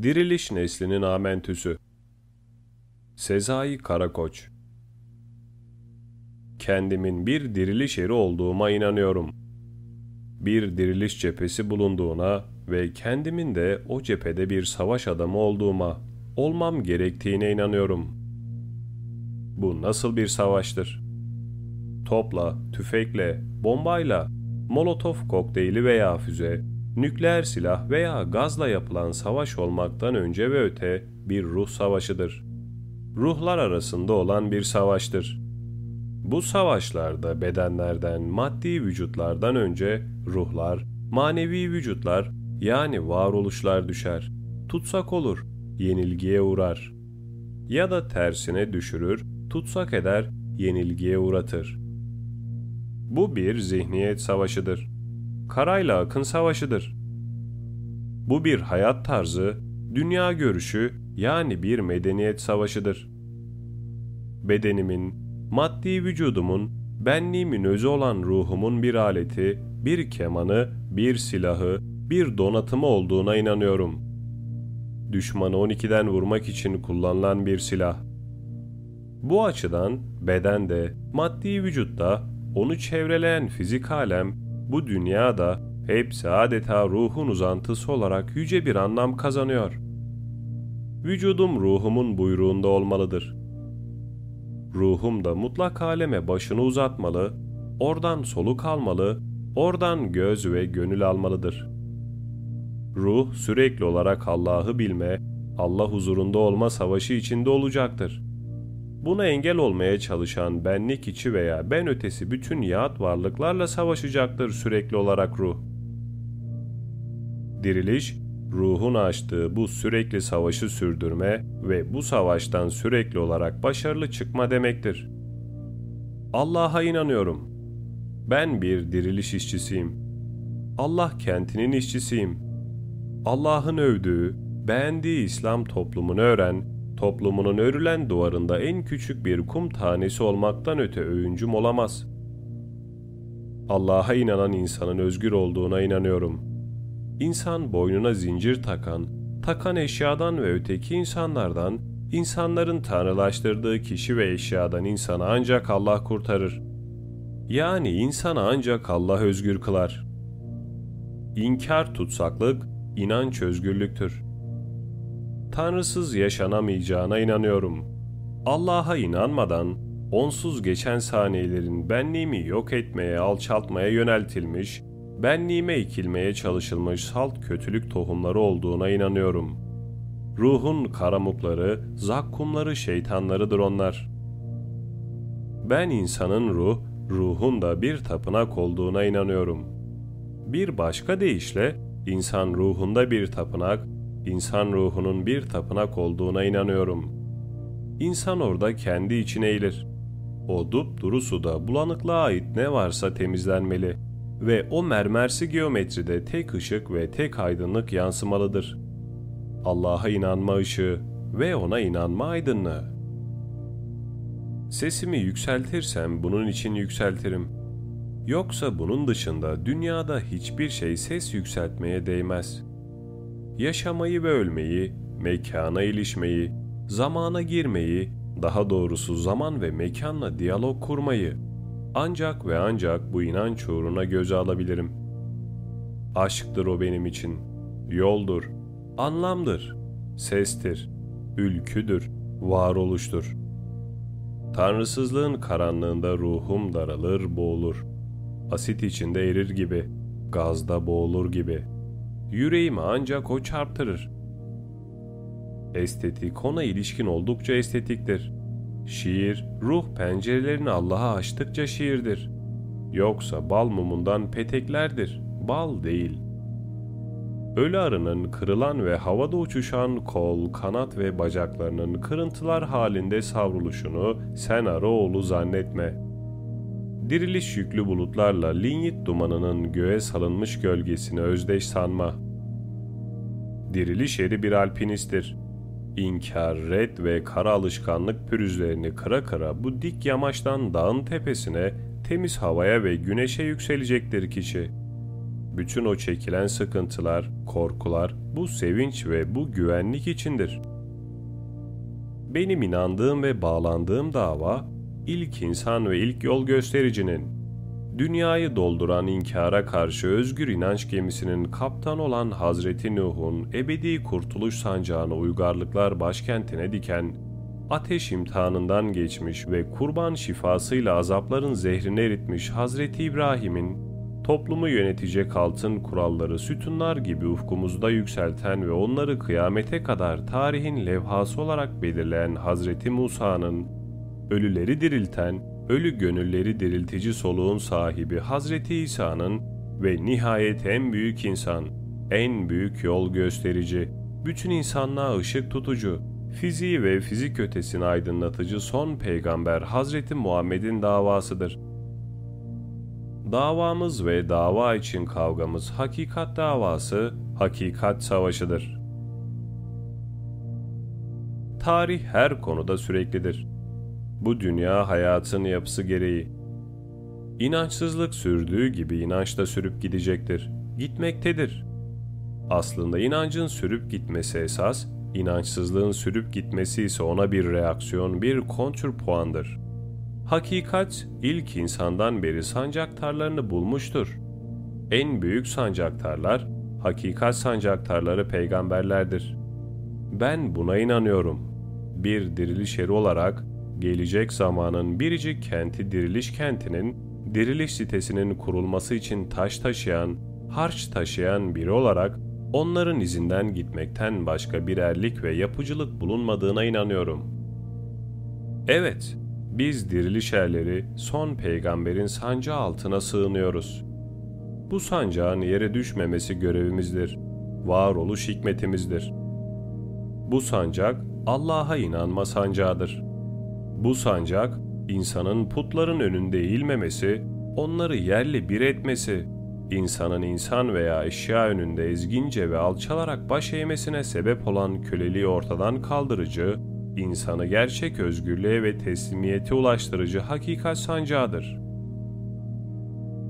Diriliş neslinin amentüsü. Sezai Karakoç Kendimin bir diriliş eri olduğuma inanıyorum. Bir diriliş cephesi bulunduğuna ve kendimin de o cephede bir savaş adamı olduğuma, olmam gerektiğine inanıyorum. Bu nasıl bir savaştır? Topla, tüfekle, bombayla, molotof kokteyli veya füze, nükleer silah veya gazla yapılan savaş olmaktan önce ve öte bir ruh savaşıdır. Ruhlar arasında olan bir savaştır. Bu savaşlarda bedenlerden, maddi vücutlardan önce ruhlar, manevi vücutlar yani varoluşlar düşer. Tutsak olur, yenilgiye uğrar. Ya da tersine düşürür, tutsak eder, yenilgiye uğratır. Bu bir zihniyet savaşıdır karayla akın savaşıdır. Bu bir hayat tarzı, dünya görüşü yani bir medeniyet savaşıdır. Bedenimin, maddi vücudumun, benliğimin özü olan ruhumun bir aleti, bir kemanı, bir silahı, bir donatımı olduğuna inanıyorum. Düşmanı 12'den vurmak için kullanılan bir silah. Bu açıdan bedende, maddi vücutta onu çevreleyen fizik alem bu dünyada hepsi adeta ruhun uzantısı olarak yüce bir anlam kazanıyor. Vücudum ruhumun buyruğunda olmalıdır. Ruhum da mutlak aleme başını uzatmalı, oradan soluk almalı, oradan göz ve gönül almalıdır. Ruh sürekli olarak Allah'ı bilme, Allah huzurunda olma savaşı içinde olacaktır.'' Buna engel olmaya çalışan benlik içi veya ben ötesi bütün yağıt varlıklarla savaşacaktır sürekli olarak ruh. Diriliş, ruhun açtığı bu sürekli savaşı sürdürme ve bu savaştan sürekli olarak başarılı çıkma demektir. Allah'a inanıyorum. Ben bir diriliş işçisiyim. Allah kentinin işçisiyim. Allah'ın övdüğü, beğendiği İslam toplumunu öğren toplumunun örülen duvarında en küçük bir kum tanesi olmaktan öte övüncüm olamaz. Allah'a inanan insanın özgür olduğuna inanıyorum. İnsan boynuna zincir takan, takan eşyadan ve öteki insanlardan, insanların tanrılaştırdığı kişi ve eşyadan insanı ancak Allah kurtarır. Yani insanı ancak Allah özgür kılar. İnkar tutsaklık, inanç özgürlüktür.'' Tanrısız yaşanamayacağına inanıyorum. Allah'a inanmadan onsuz geçen saniyelerin benliğimi yok etmeye, alçaltmaya yöneltilmiş, benliğime ekilmeye çalışılmış salt kötülük tohumları olduğuna inanıyorum. Ruhun karamukları, zakkumları, şeytanlarıdır onlar. Ben insanın ruh, ruhun da bir tapınak olduğuna inanıyorum. Bir başka deyişle, insan ruhunda bir tapınak, İnsan ruhunun bir tapınak olduğuna inanıyorum. İnsan orada kendi içine eğilir. O dupduru suda bulanıklığa ait ne varsa temizlenmeli ve o mermersi geometride tek ışık ve tek aydınlık yansımalıdır. Allah'a inanma ışığı ve ona inanma aydınlığı. Sesimi yükseltirsem bunun için yükseltirim. Yoksa bunun dışında dünyada hiçbir şey ses yükseltmeye değmez.'' Yaşamayı ve ölmeyi, mekana ilişmeyi, zamana girmeyi, daha doğrusu zaman ve mekanla diyalog kurmayı ancak ve ancak bu inanç uğruna göze alabilirim. Aşktır o benim için, yoldur, anlamdır, sestir, ülküdür, varoluştur. Tanrısızlığın karanlığında ruhum daralır, boğulur. Asit içinde erir gibi, gazda boğulur gibi.'' Yüreğimi ancak o çarptırır. Estetik ona ilişkin oldukça estetiktir. Şiir, ruh pencerelerini Allah'a açtıkça şiirdir. Yoksa bal mumundan peteklerdir, bal değil. Ölü arının kırılan ve havada uçuşan kol, kanat ve bacaklarının kırıntılar halinde savruluşunu sen arı oğlu zannetme.'' diriliş yüklü bulutlarla linyit dumanının göğe salınmış gölgesini özdeş sanma. Diriliş eri bir alpinisttir. İnkar, red ve kara alışkanlık pürüzlerini kıra kıra bu dik yamaçtan dağın tepesine, temiz havaya ve güneşe yükselecektir kişi. Bütün o çekilen sıkıntılar, korkular, bu sevinç ve bu güvenlik içindir. Benim inandığım ve bağlandığım dava, ilk insan ve ilk yol göstericinin, dünyayı dolduran inkara karşı özgür inanç gemisinin kaptan olan Hazreti Nuh'un ebedi kurtuluş sancağını uygarlıklar başkentine diken, ateş imtihanından geçmiş ve kurban şifasıyla azapların zehrini eritmiş Hazreti İbrahim'in toplumu yönetecek altın kuralları sütunlar gibi ufkumuzda yükselten ve onları kıyamete kadar tarihin levhası olarak belirleyen Hazreti Musa'nın, ölüleri dirilten, ölü gönülleri diriltici soluğun sahibi Hazreti İsa'nın ve nihayet en büyük insan, en büyük yol gösterici, bütün insanlığa ışık tutucu, fiziği ve fizik ötesini aydınlatıcı son peygamber Hazreti Muhammed'in davasıdır.'' Davamız ve dava için kavgamız hakikat davası, hakikat savaşıdır. Tarih her konuda süreklidir. Bu dünya hayatın yapısı gereği. İnançsızlık sürdüğü gibi inanç da sürüp gidecektir, gitmektedir. Aslında inancın sürüp gitmesi esas, inançsızlığın sürüp gitmesi ise ona bir reaksiyon, bir kontrpuandır. Hakikat ilk insandan beri sancaktarlarını bulmuştur. En büyük sancaktarlar, hakikat sancaktarları peygamberlerdir. Ben buna inanıyorum. Bir diriliş eri olarak gelecek zamanın biricik kenti diriliş kentinin, diriliş sitesinin kurulması için taş taşıyan, harç taşıyan biri olarak onların izinden gitmekten başka bir erlik ve yapıcılık bulunmadığına inanıyorum. Evet, biz diriliş erleri son peygamberin sancağı altına sığınıyoruz. Bu sancağın yere düşmemesi görevimizdir. Varoluş hikmetimizdir. Bu sancak Allah'a inanma sancağıdır. Bu sancak insanın putların önünde eğilmemesi, onları yerle bir etmesi, insanın insan veya eşya önünde ezgince ve alçalarak baş eğmesine sebep olan köleliği ortadan kaldırıcı, insanı gerçek özgürlüğe ve teslimiyete ulaştırıcı hakikat sancağıdır.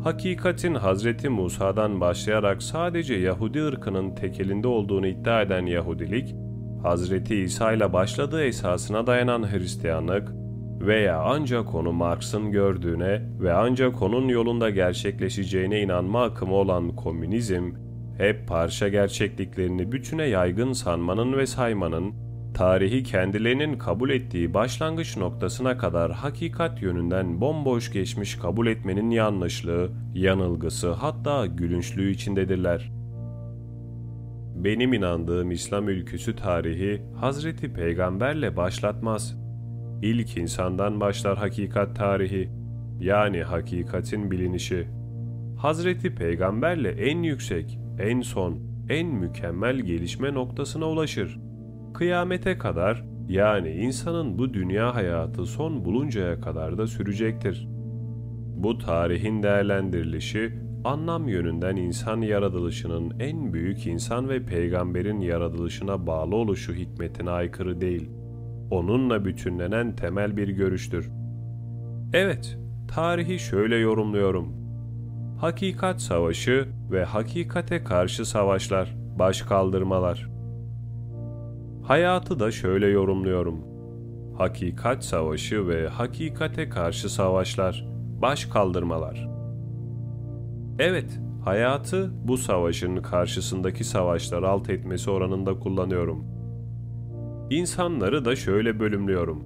Hakikatin Hazreti Musa'dan başlayarak sadece Yahudi ırkının tekelinde olduğunu iddia eden Yahudilik, Hazreti İsa ile başladığı esasına dayanan Hristiyanlık veya ancak onu Marx'ın gördüğüne ve ancak onun yolunda gerçekleşeceğine inanma akımı olan komünizm, hep parça gerçekliklerini bütüne yaygın sanmanın ve saymanın tarihi kendilerinin kabul ettiği başlangıç noktasına kadar hakikat yönünden bomboş geçmiş kabul etmenin yanlışlığı, yanılgısı hatta gülünçlüğü içindedirler. Benim inandığım İslam ülküsü tarihi Hazreti Peygamberle başlatmaz. İlk insandan başlar hakikat tarihi, yani hakikatin bilinişi. Hazreti Peygamberle en yüksek, en son, en mükemmel gelişme noktasına ulaşır kıyamete kadar yani insanın bu dünya hayatı son buluncaya kadar da sürecektir. Bu tarihin değerlendirilişi anlam yönünden insan yaratılışının en büyük insan ve peygamberin yaratılışına bağlı oluşu hikmetine aykırı değil. Onunla bütünlenen temel bir görüştür. Evet, tarihi şöyle yorumluyorum. Hakikat savaşı ve hakikate karşı savaşlar, baş kaldırmalar. Hayatı da şöyle yorumluyorum. Hakikat savaşı ve hakikate karşı savaşlar, baş kaldırmalar. Evet, hayatı bu savaşın karşısındaki savaşlar alt etmesi oranında kullanıyorum. İnsanları da şöyle bölümlüyorum.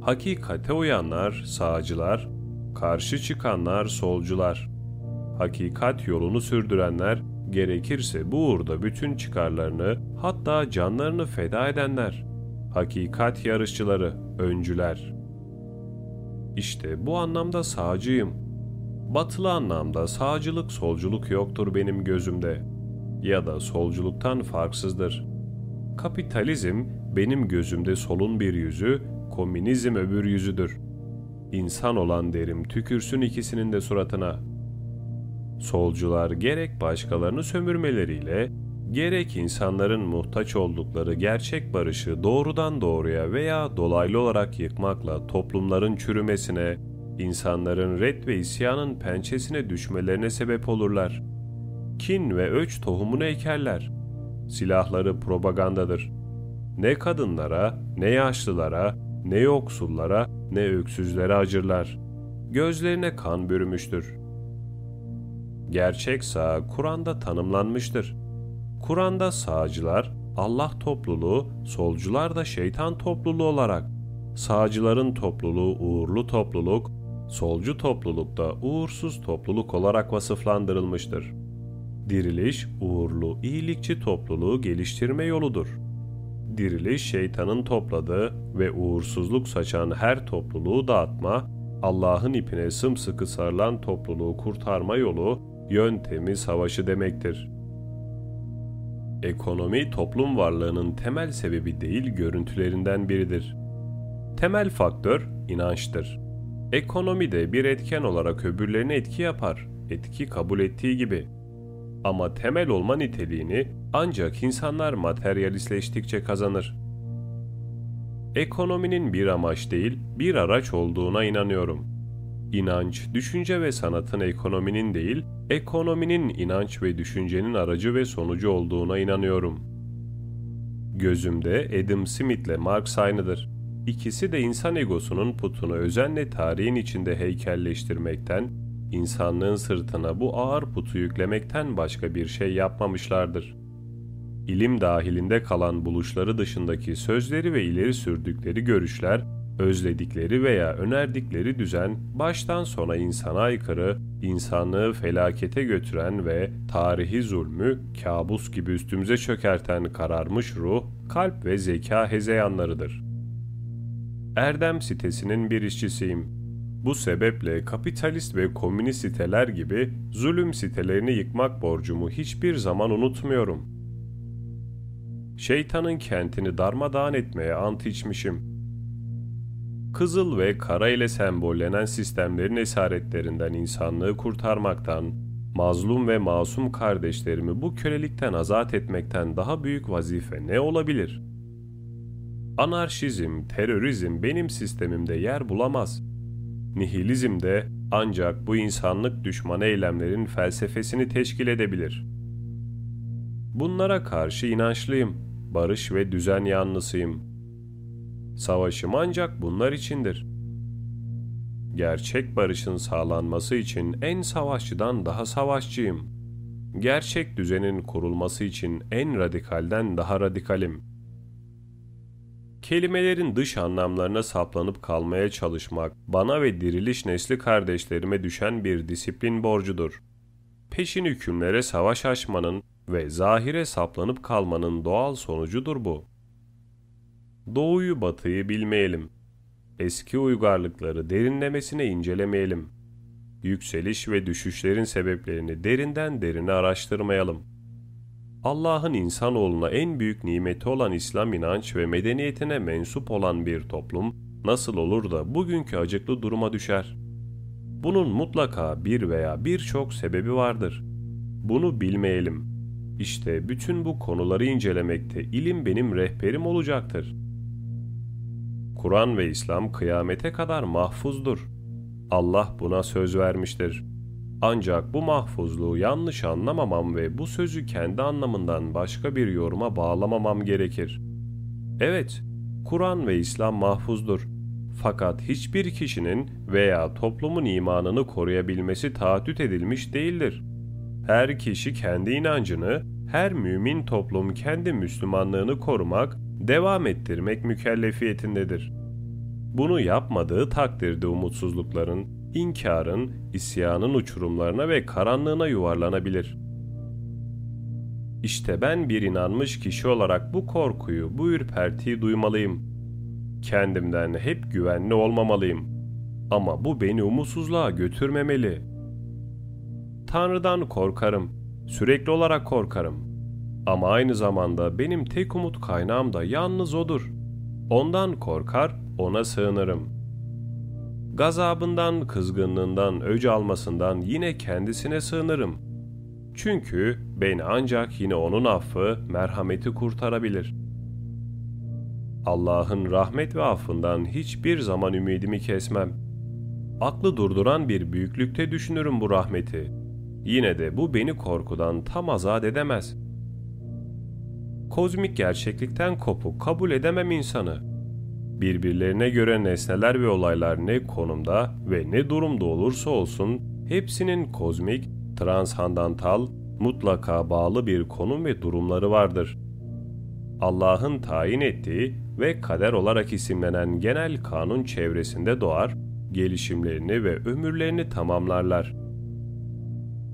Hakikate uyanlar, sağcılar, karşı çıkanlar, solcular. Hakikat yolunu sürdürenler, Gerekirse bu uğurda bütün çıkarlarını hatta canlarını feda edenler, hakikat yarışçıları, öncüler. İşte bu anlamda sağcıyım. Batılı anlamda sağcılık solculuk yoktur benim gözümde. Ya da solculuktan farksızdır. Kapitalizm benim gözümde solun bir yüzü, komünizm öbür yüzüdür. İnsan olan derim tükürsün ikisinin de suratına.'' Solcular gerek başkalarını sömürmeleriyle, gerek insanların muhtaç oldukları gerçek barışı doğrudan doğruya veya dolaylı olarak yıkmakla toplumların çürümesine, insanların red ve isyanın pençesine düşmelerine sebep olurlar. Kin ve öç tohumunu ekerler. silahları propagandadır. Ne kadınlara, ne yaşlılara, ne yoksullara, ne öksüzlere acırlar. Gözlerine kan bürümüştür. Gerçek sağ Kur'an'da tanımlanmıştır. Kur'an'da sağcılar Allah topluluğu, solcular da şeytan topluluğu olarak, sağcıların topluluğu uğurlu topluluk, solcu topluluk da uğursuz topluluk olarak vasıflandırılmıştır. Diriliş, uğurlu, iyilikçi topluluğu geliştirme yoludur. Diriliş, şeytanın topladığı ve uğursuzluk saçan her topluluğu dağıtma, Allah'ın ipine sımsıkı sarılan topluluğu kurtarma yolu, yöntemi, savaşı demektir. Ekonomi toplum varlığının temel sebebi değil görüntülerinden biridir. Temel faktör inançtır. Ekonomi de bir etken olarak öbürlerine etki yapar, etki kabul ettiği gibi. Ama temel olma niteliğini ancak insanlar materyalistleştikçe kazanır. Ekonominin bir amaç değil, bir araç olduğuna inanıyorum. İnanç, düşünce ve sanatın ekonominin değil, ekonominin inanç ve düşüncenin aracı ve sonucu olduğuna inanıyorum. Gözümde Adam Smith ile Marx aynıdır. İkisi de insan egosunun putunu özenle tarihin içinde heykelleştirmekten, insanlığın sırtına bu ağır putu yüklemekten başka bir şey yapmamışlardır. İlim dahilinde kalan buluşları dışındaki sözleri ve ileri sürdükleri görüşler, özledikleri veya önerdikleri düzen baştan sona insana aykırı, insanlığı felakete götüren ve tarihi zulmü kabus gibi üstümüze çökerten kararmış ruh, kalp ve zeka hezeyanlarıdır. Erdem sitesinin bir işçisiyim. Bu sebeple kapitalist ve komünist siteler gibi zulüm sitelerini yıkmak borcumu hiçbir zaman unutmuyorum. Şeytanın kentini darmadağın etmeye ant içmişim.'' kızıl ve kara ile sembollenen sistemlerin esaretlerinden insanlığı kurtarmaktan, mazlum ve masum kardeşlerimi bu kölelikten azat etmekten daha büyük vazife ne olabilir? Anarşizm, terörizm benim sistemimde yer bulamaz. Nihilizm de ancak bu insanlık düşmanı eylemlerin felsefesini teşkil edebilir. Bunlara karşı inançlıyım, barış ve düzen yanlısıyım.'' Savaşım ancak bunlar içindir. Gerçek barışın sağlanması için en savaşçıdan daha savaşçıyım. Gerçek düzenin kurulması için en radikalden daha radikalim. Kelimelerin dış anlamlarına saplanıp kalmaya çalışmak bana ve diriliş nesli kardeşlerime düşen bir disiplin borcudur. Peşin hükümlere savaş açmanın ve zahire saplanıp kalmanın doğal sonucudur bu. Doğuyu batıyı bilmeyelim. Eski uygarlıkları derinlemesine incelemeyelim. Yükseliş ve düşüşlerin sebeplerini derinden derine araştırmayalım. Allah'ın insanoğluna en büyük nimeti olan İslam inanç ve medeniyetine mensup olan bir toplum nasıl olur da bugünkü acıklı duruma düşer? Bunun mutlaka bir veya birçok sebebi vardır. Bunu bilmeyelim. İşte bütün bu konuları incelemekte ilim benim rehberim olacaktır.'' Kur'an ve İslam kıyamete kadar mahfuzdur. Allah buna söz vermiştir. Ancak bu mahfuzluğu yanlış anlamamam ve bu sözü kendi anlamından başka bir yoruma bağlamamam gerekir. Evet, Kur'an ve İslam mahfuzdur. Fakat hiçbir kişinin veya toplumun imanını koruyabilmesi taahhüt edilmiş değildir. Her kişi kendi inancını, her mümin toplum kendi Müslümanlığını korumak devam ettirmek mükellefiyetindedir. Bunu yapmadığı takdirde umutsuzlukların, inkarın, isyanın uçurumlarına ve karanlığına yuvarlanabilir. İşte ben bir inanmış kişi olarak bu korkuyu, bu ürpertiyi duymalıyım. Kendimden hep güvenli olmamalıyım. Ama bu beni umutsuzluğa götürmemeli. Tanrı'dan korkarım. Sürekli olarak korkarım. Ama aynı zamanda benim tek umut kaynağım da yalnız odur. Ondan korkar, ona sığınırım. Gazabından, kızgınlığından, öc almasından yine kendisine sığınırım. Çünkü beni ancak yine onun affı, merhameti kurtarabilir. Allah'ın rahmet ve affından hiçbir zaman ümidimi kesmem. Aklı durduran bir büyüklükte düşünürüm bu rahmeti. Yine de bu beni korkudan tam azat edemez.'' kozmik gerçeklikten kopuk kabul edemem insanı. Birbirlerine göre nesneler ve olaylar ne konumda ve ne durumda olursa olsun hepsinin kozmik, transhandantal, mutlaka bağlı bir konum ve durumları vardır. Allah'ın tayin ettiği ve kader olarak isimlenen genel kanun çevresinde doğar, gelişimlerini ve ömürlerini tamamlarlar.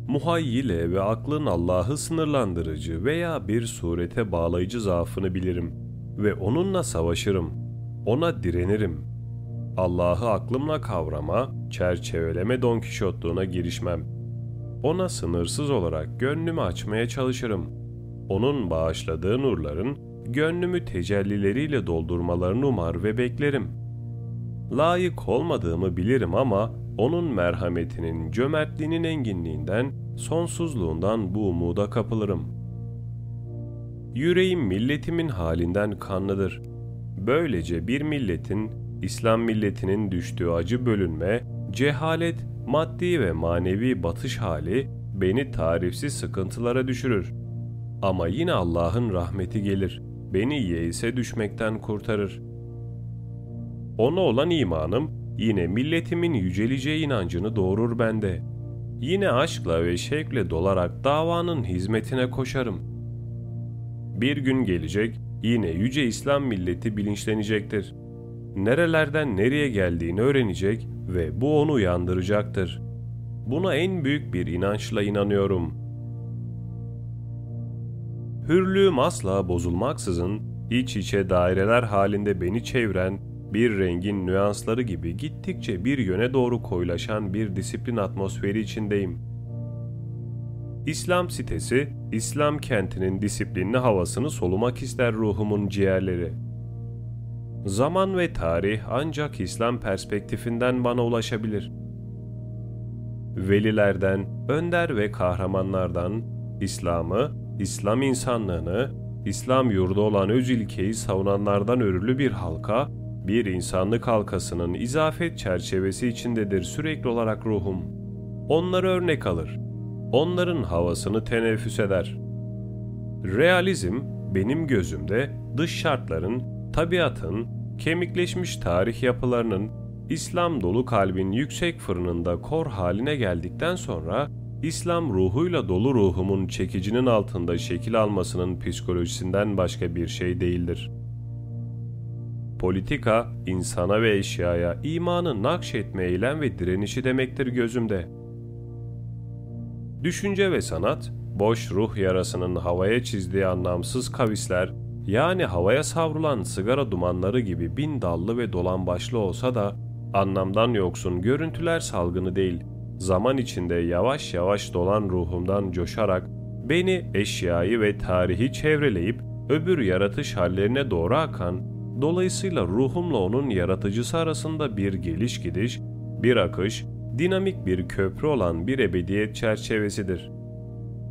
Muhayyile ve aklın Allah'ı sınırlandırıcı veya bir surete bağlayıcı zaafını bilirim ve onunla savaşırım, ona direnirim. Allah'ı aklımla kavrama, çerçeveleme Don Kişotluğuna girişmem. Ona sınırsız olarak gönlümü açmaya çalışırım. Onun bağışladığı nurların gönlümü tecellileriyle doldurmalarını umar ve beklerim. Layık olmadığımı bilirim ama onun merhametinin, cömertliğinin enginliğinden, sonsuzluğundan bu umuda kapılırım. Yüreğim milletimin halinden kanlıdır. Böylece bir milletin, İslam milletinin düştüğü acı bölünme, cehalet, maddi ve manevi batış hali beni tarifsiz sıkıntılara düşürür. Ama yine Allah'ın rahmeti gelir, beni yeise düşmekten kurtarır. Ona olan imanım yine milletimin yüceleceği inancını doğurur bende. Yine aşkla ve şevkle dolarak davanın hizmetine koşarım. Bir gün gelecek, yine yüce İslam milleti bilinçlenecektir. Nerelerden nereye geldiğini öğrenecek ve bu onu uyandıracaktır. Buna en büyük bir inançla inanıyorum. Hürlüğüm asla bozulmaksızın iç içe daireler halinde beni çeviren bir rengin nüansları gibi gittikçe bir yöne doğru koyulaşan bir disiplin atmosferi içindeyim. İslam sitesi, İslam kentinin disiplinli havasını solumak ister ruhumun ciğerleri. Zaman ve tarih ancak İslam perspektifinden bana ulaşabilir. Velilerden, önder ve kahramanlardan İslam'ı, İslam insanlığını, İslam yurdu olan öz ilkeyi savunanlardan örülü bir halka bir insanlık halkasının izafet çerçevesi içindedir sürekli olarak ruhum. Onları örnek alır. Onların havasını teneffüs eder. Realizm benim gözümde dış şartların, tabiatın, kemikleşmiş tarih yapılarının, İslam dolu kalbin yüksek fırınında kor haline geldikten sonra İslam ruhuyla dolu ruhumun çekicinin altında şekil almasının psikolojisinden başka bir şey değildir.'' Politika, insana ve eşyaya imanı nakşetme eylem ve direnişi demektir gözümde. Düşünce ve sanat, boş ruh yarasının havaya çizdiği anlamsız kavisler, yani havaya savrulan sigara dumanları gibi bin dallı ve dolan başlı olsa da, anlamdan yoksun görüntüler salgını değil, zaman içinde yavaş yavaş dolan ruhumdan coşarak, beni eşyayı ve tarihi çevreleyip, öbür yaratış hallerine doğru akan, Dolayısıyla ruhumla onun yaratıcısı arasında bir geliş gidiş, bir akış, dinamik bir köprü olan bir ebediyet çerçevesidir.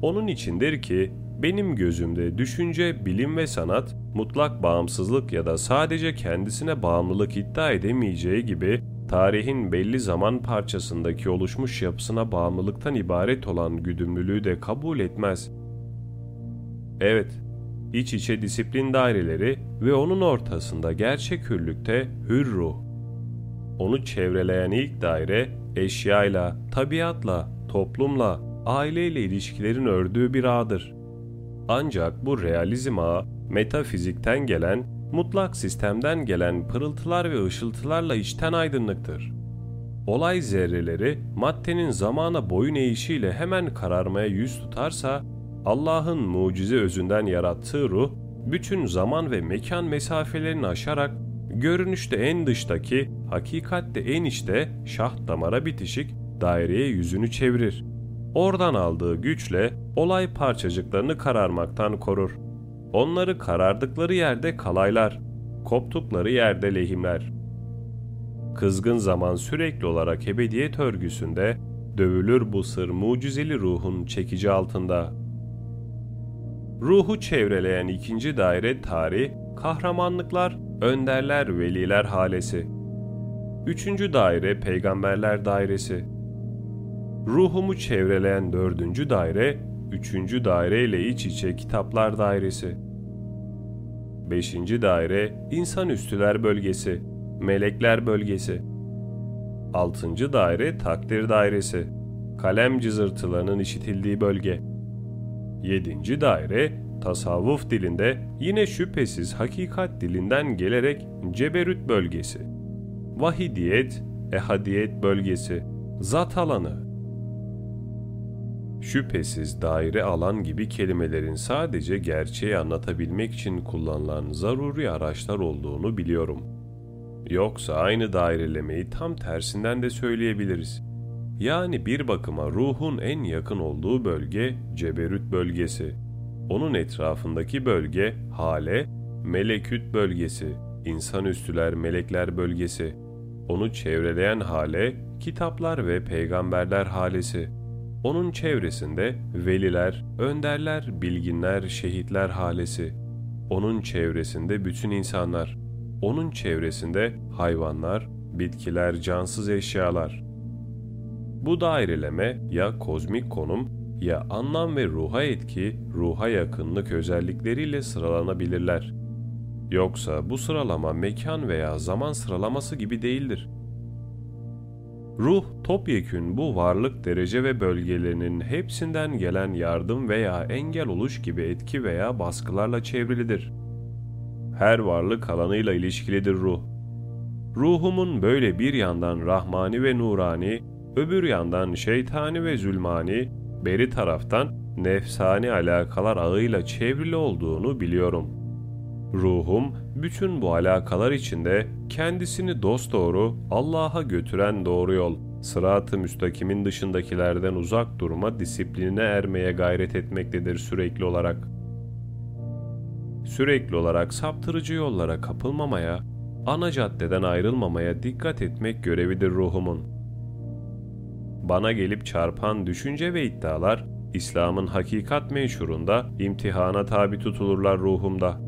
Onun içindir ki benim gözümde düşünce, bilim ve sanat mutlak bağımsızlık ya da sadece kendisine bağımlılık iddia edemeyeceği gibi tarihin belli zaman parçasındaki oluşmuş yapısına bağımlılıktan ibaret olan güdümlülüğü de kabul etmez. Evet, iç içe disiplin daireleri ve onun ortasında gerçek hürlükte hür ruh. Onu çevreleyen ilk daire eşyayla, tabiatla, toplumla, aileyle ilişkilerin ördüğü bir ağdır. Ancak bu realizm ağı metafizikten gelen, mutlak sistemden gelen pırıltılar ve ışıltılarla içten aydınlıktır. Olay zerreleri maddenin zamana boyun eğişiyle hemen kararmaya yüz tutarsa Allah'ın mucize özünden yarattığı ruh, bütün zaman ve mekan mesafelerini aşarak görünüşte en dıştaki, hakikatte en içte şah damara bitişik daireye yüzünü çevirir. Oradan aldığı güçle olay parçacıklarını kararmaktan korur. Onları karardıkları yerde kalaylar, koptukları yerde lehimler. Kızgın zaman sürekli olarak ebediyet örgüsünde dövülür bu sır mucizeli ruhun çekici altında.'' Ruhu çevreleyen ikinci daire tarih, kahramanlıklar, önderler, veliler halesi. Üçüncü daire peygamberler dairesi. Ruhumu çevreleyen dördüncü daire, üçüncü daire ile iç içe kitaplar dairesi. 5. daire İnsanüstüler bölgesi, Melekler bölgesi. 6. daire Takdir dairesi, kalem cızırtılarının işitildiği bölge. 7. daire tasavvuf dilinde yine şüphesiz hakikat dilinden gelerek ceberüt bölgesi. Vahidiyet, ehadiyet bölgesi, zat alanı. Şüphesiz daire alan gibi kelimelerin sadece gerçeği anlatabilmek için kullanılan zaruri araçlar olduğunu biliyorum. Yoksa aynı dairelemeyi tam tersinden de söyleyebiliriz. Yani bir bakıma ruhun en yakın olduğu bölge ceberüt bölgesi. Onun etrafındaki bölge hale, meleküt bölgesi, insanüstüler melekler bölgesi. Onu çevreleyen hale, kitaplar ve peygamberler halesi. Onun çevresinde veliler, önderler, bilginler, şehitler halesi. Onun çevresinde bütün insanlar. Onun çevresinde hayvanlar, bitkiler, cansız eşyalar. Bu daireleme ya kozmik konum ya anlam ve ruha etki, ruha yakınlık özellikleriyle sıralanabilirler. Yoksa bu sıralama mekan veya zaman sıralaması gibi değildir. Ruh topyekün bu varlık derece ve bölgelerinin hepsinden gelen yardım veya engel oluş gibi etki veya baskılarla çevrilidir. Her varlık alanıyla ilişkilidir ruh. Ruhumun böyle bir yandan rahmani ve nurani, öbür yandan şeytani ve zulmani, beri taraftan nefsani alakalar ağıyla çevrili olduğunu biliyorum. Ruhum bütün bu alakalar içinde kendisini dosdoğru Allah'a götüren doğru yol, sırat-ı müstakimin dışındakilerden uzak durma disiplinine ermeye gayret etmektedir sürekli olarak. Sürekli olarak saptırıcı yollara kapılmamaya, ana caddeden ayrılmamaya dikkat etmek görevidir ruhumun. Bana gelip çarpan düşünce ve iddialar, İslam'ın hakikat menşurunda imtihana tabi tutulurlar ruhumda.''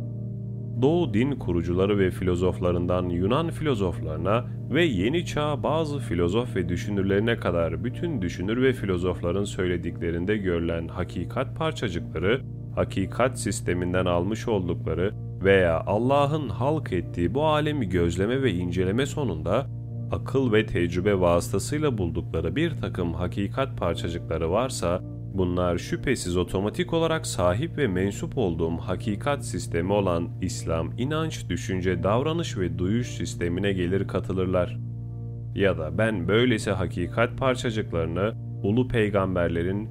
Doğu din kurucuları ve filozoflarından Yunan filozoflarına ve yeni çağ bazı filozof ve düşünürlerine kadar bütün düşünür ve filozofların söylediklerinde görülen hakikat parçacıkları, hakikat sisteminden almış oldukları veya Allah'ın halk ettiği bu alemi gözleme ve inceleme sonunda akıl ve tecrübe vasıtasıyla buldukları bir takım hakikat parçacıkları varsa Bunlar şüphesiz otomatik olarak sahip ve mensup olduğum hakikat sistemi olan İslam, inanç, düşünce, davranış ve duyuş sistemine gelir katılırlar. Ya da ben böylesi hakikat parçacıklarını ulu peygamberlerin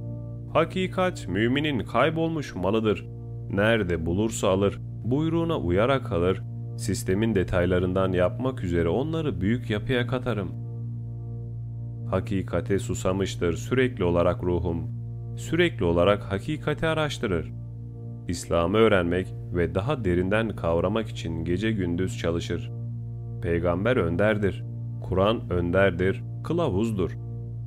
hakikat müminin kaybolmuş malıdır. Nerede bulursa alır, buyruğuna uyarak alır, sistemin detaylarından yapmak üzere onları büyük yapıya katarım. Hakikate susamıştır sürekli olarak ruhum.'' sürekli olarak hakikati araştırır. İslam'ı öğrenmek ve daha derinden kavramak için gece gündüz çalışır. Peygamber önderdir, Kur'an önderdir, kılavuzdur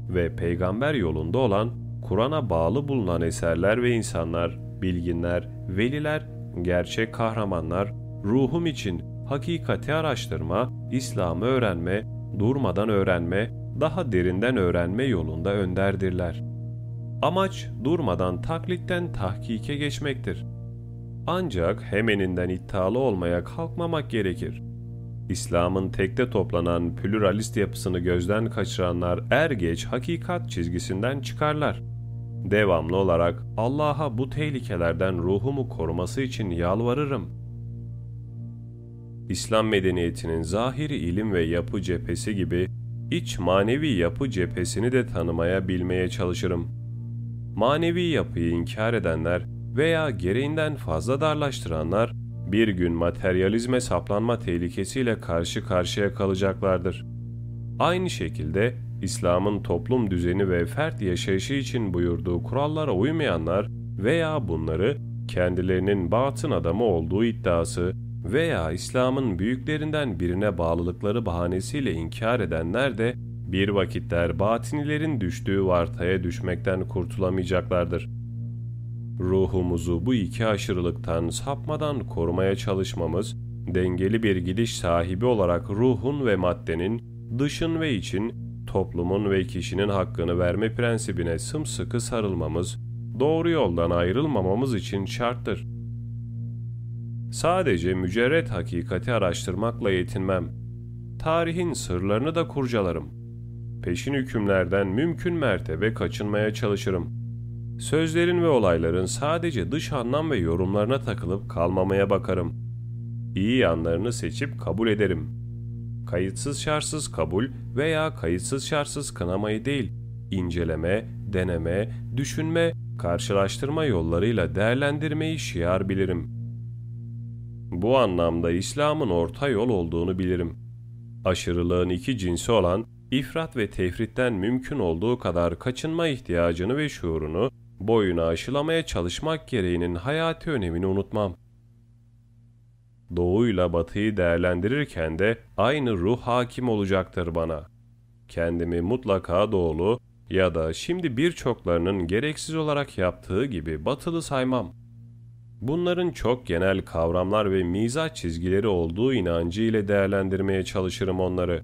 ve peygamber yolunda olan Kur'an'a bağlı bulunan eserler ve insanlar, bilginler, veliler, gerçek kahramanlar, ruhum için hakikati araştırma, İslam'ı öğrenme, durmadan öğrenme, daha derinden öğrenme yolunda önderdirler.'' Amaç durmadan taklitten tahkike geçmektir. Ancak hemeninden iddialı olmaya kalkmamak gerekir. İslam'ın tekte toplanan pluralist yapısını gözden kaçıranlar er geç hakikat çizgisinden çıkarlar. Devamlı olarak Allah'a bu tehlikelerden ruhumu koruması için yalvarırım. İslam medeniyetinin zahiri ilim ve yapı cephesi gibi iç manevi yapı cephesini de tanımaya bilmeye çalışırım.'' manevi yapıyı inkar edenler veya gereğinden fazla darlaştıranlar bir gün materyalizme saplanma tehlikesiyle karşı karşıya kalacaklardır. Aynı şekilde İslam'ın toplum düzeni ve fert yaşayışı için buyurduğu kurallara uymayanlar veya bunları kendilerinin batın adamı olduğu iddiası veya İslam'ın büyüklerinden birine bağlılıkları bahanesiyle inkar edenler de bir vakitler batinilerin düştüğü vartaya düşmekten kurtulamayacaklardır. Ruhumuzu bu iki aşırılıktan sapmadan korumaya çalışmamız, dengeli bir gidiş sahibi olarak ruhun ve maddenin, dışın ve için, toplumun ve kişinin hakkını verme prensibine sımsıkı sarılmamız, doğru yoldan ayrılmamamız için şarttır. Sadece mücerret hakikati araştırmakla yetinmem. Tarihin sırlarını da kurcalarım. Peşin hükümlerden mümkün mertebe kaçınmaya çalışırım. Sözlerin ve olayların sadece dış anlam ve yorumlarına takılıp kalmamaya bakarım. İyi yanlarını seçip kabul ederim. Kayıtsız şartsız kabul veya kayıtsız şartsız kınamayı değil, inceleme, deneme, düşünme, karşılaştırma yollarıyla değerlendirmeyi şiar bilirim. Bu anlamda İslam'ın orta yol olduğunu bilirim. Aşırılığın iki cinsi olan ifrat ve tefritten mümkün olduğu kadar kaçınma ihtiyacını ve şuurunu boyuna aşılamaya çalışmak gereğinin hayati önemini unutmam. Doğuyla batıyı değerlendirirken de aynı ruh hakim olacaktır bana. Kendimi mutlaka doğulu, ya da şimdi birçoklarının gereksiz olarak yaptığı gibi batılı saymam. Bunların çok genel kavramlar ve mizah çizgileri olduğu inancı ile değerlendirmeye çalışırım onları.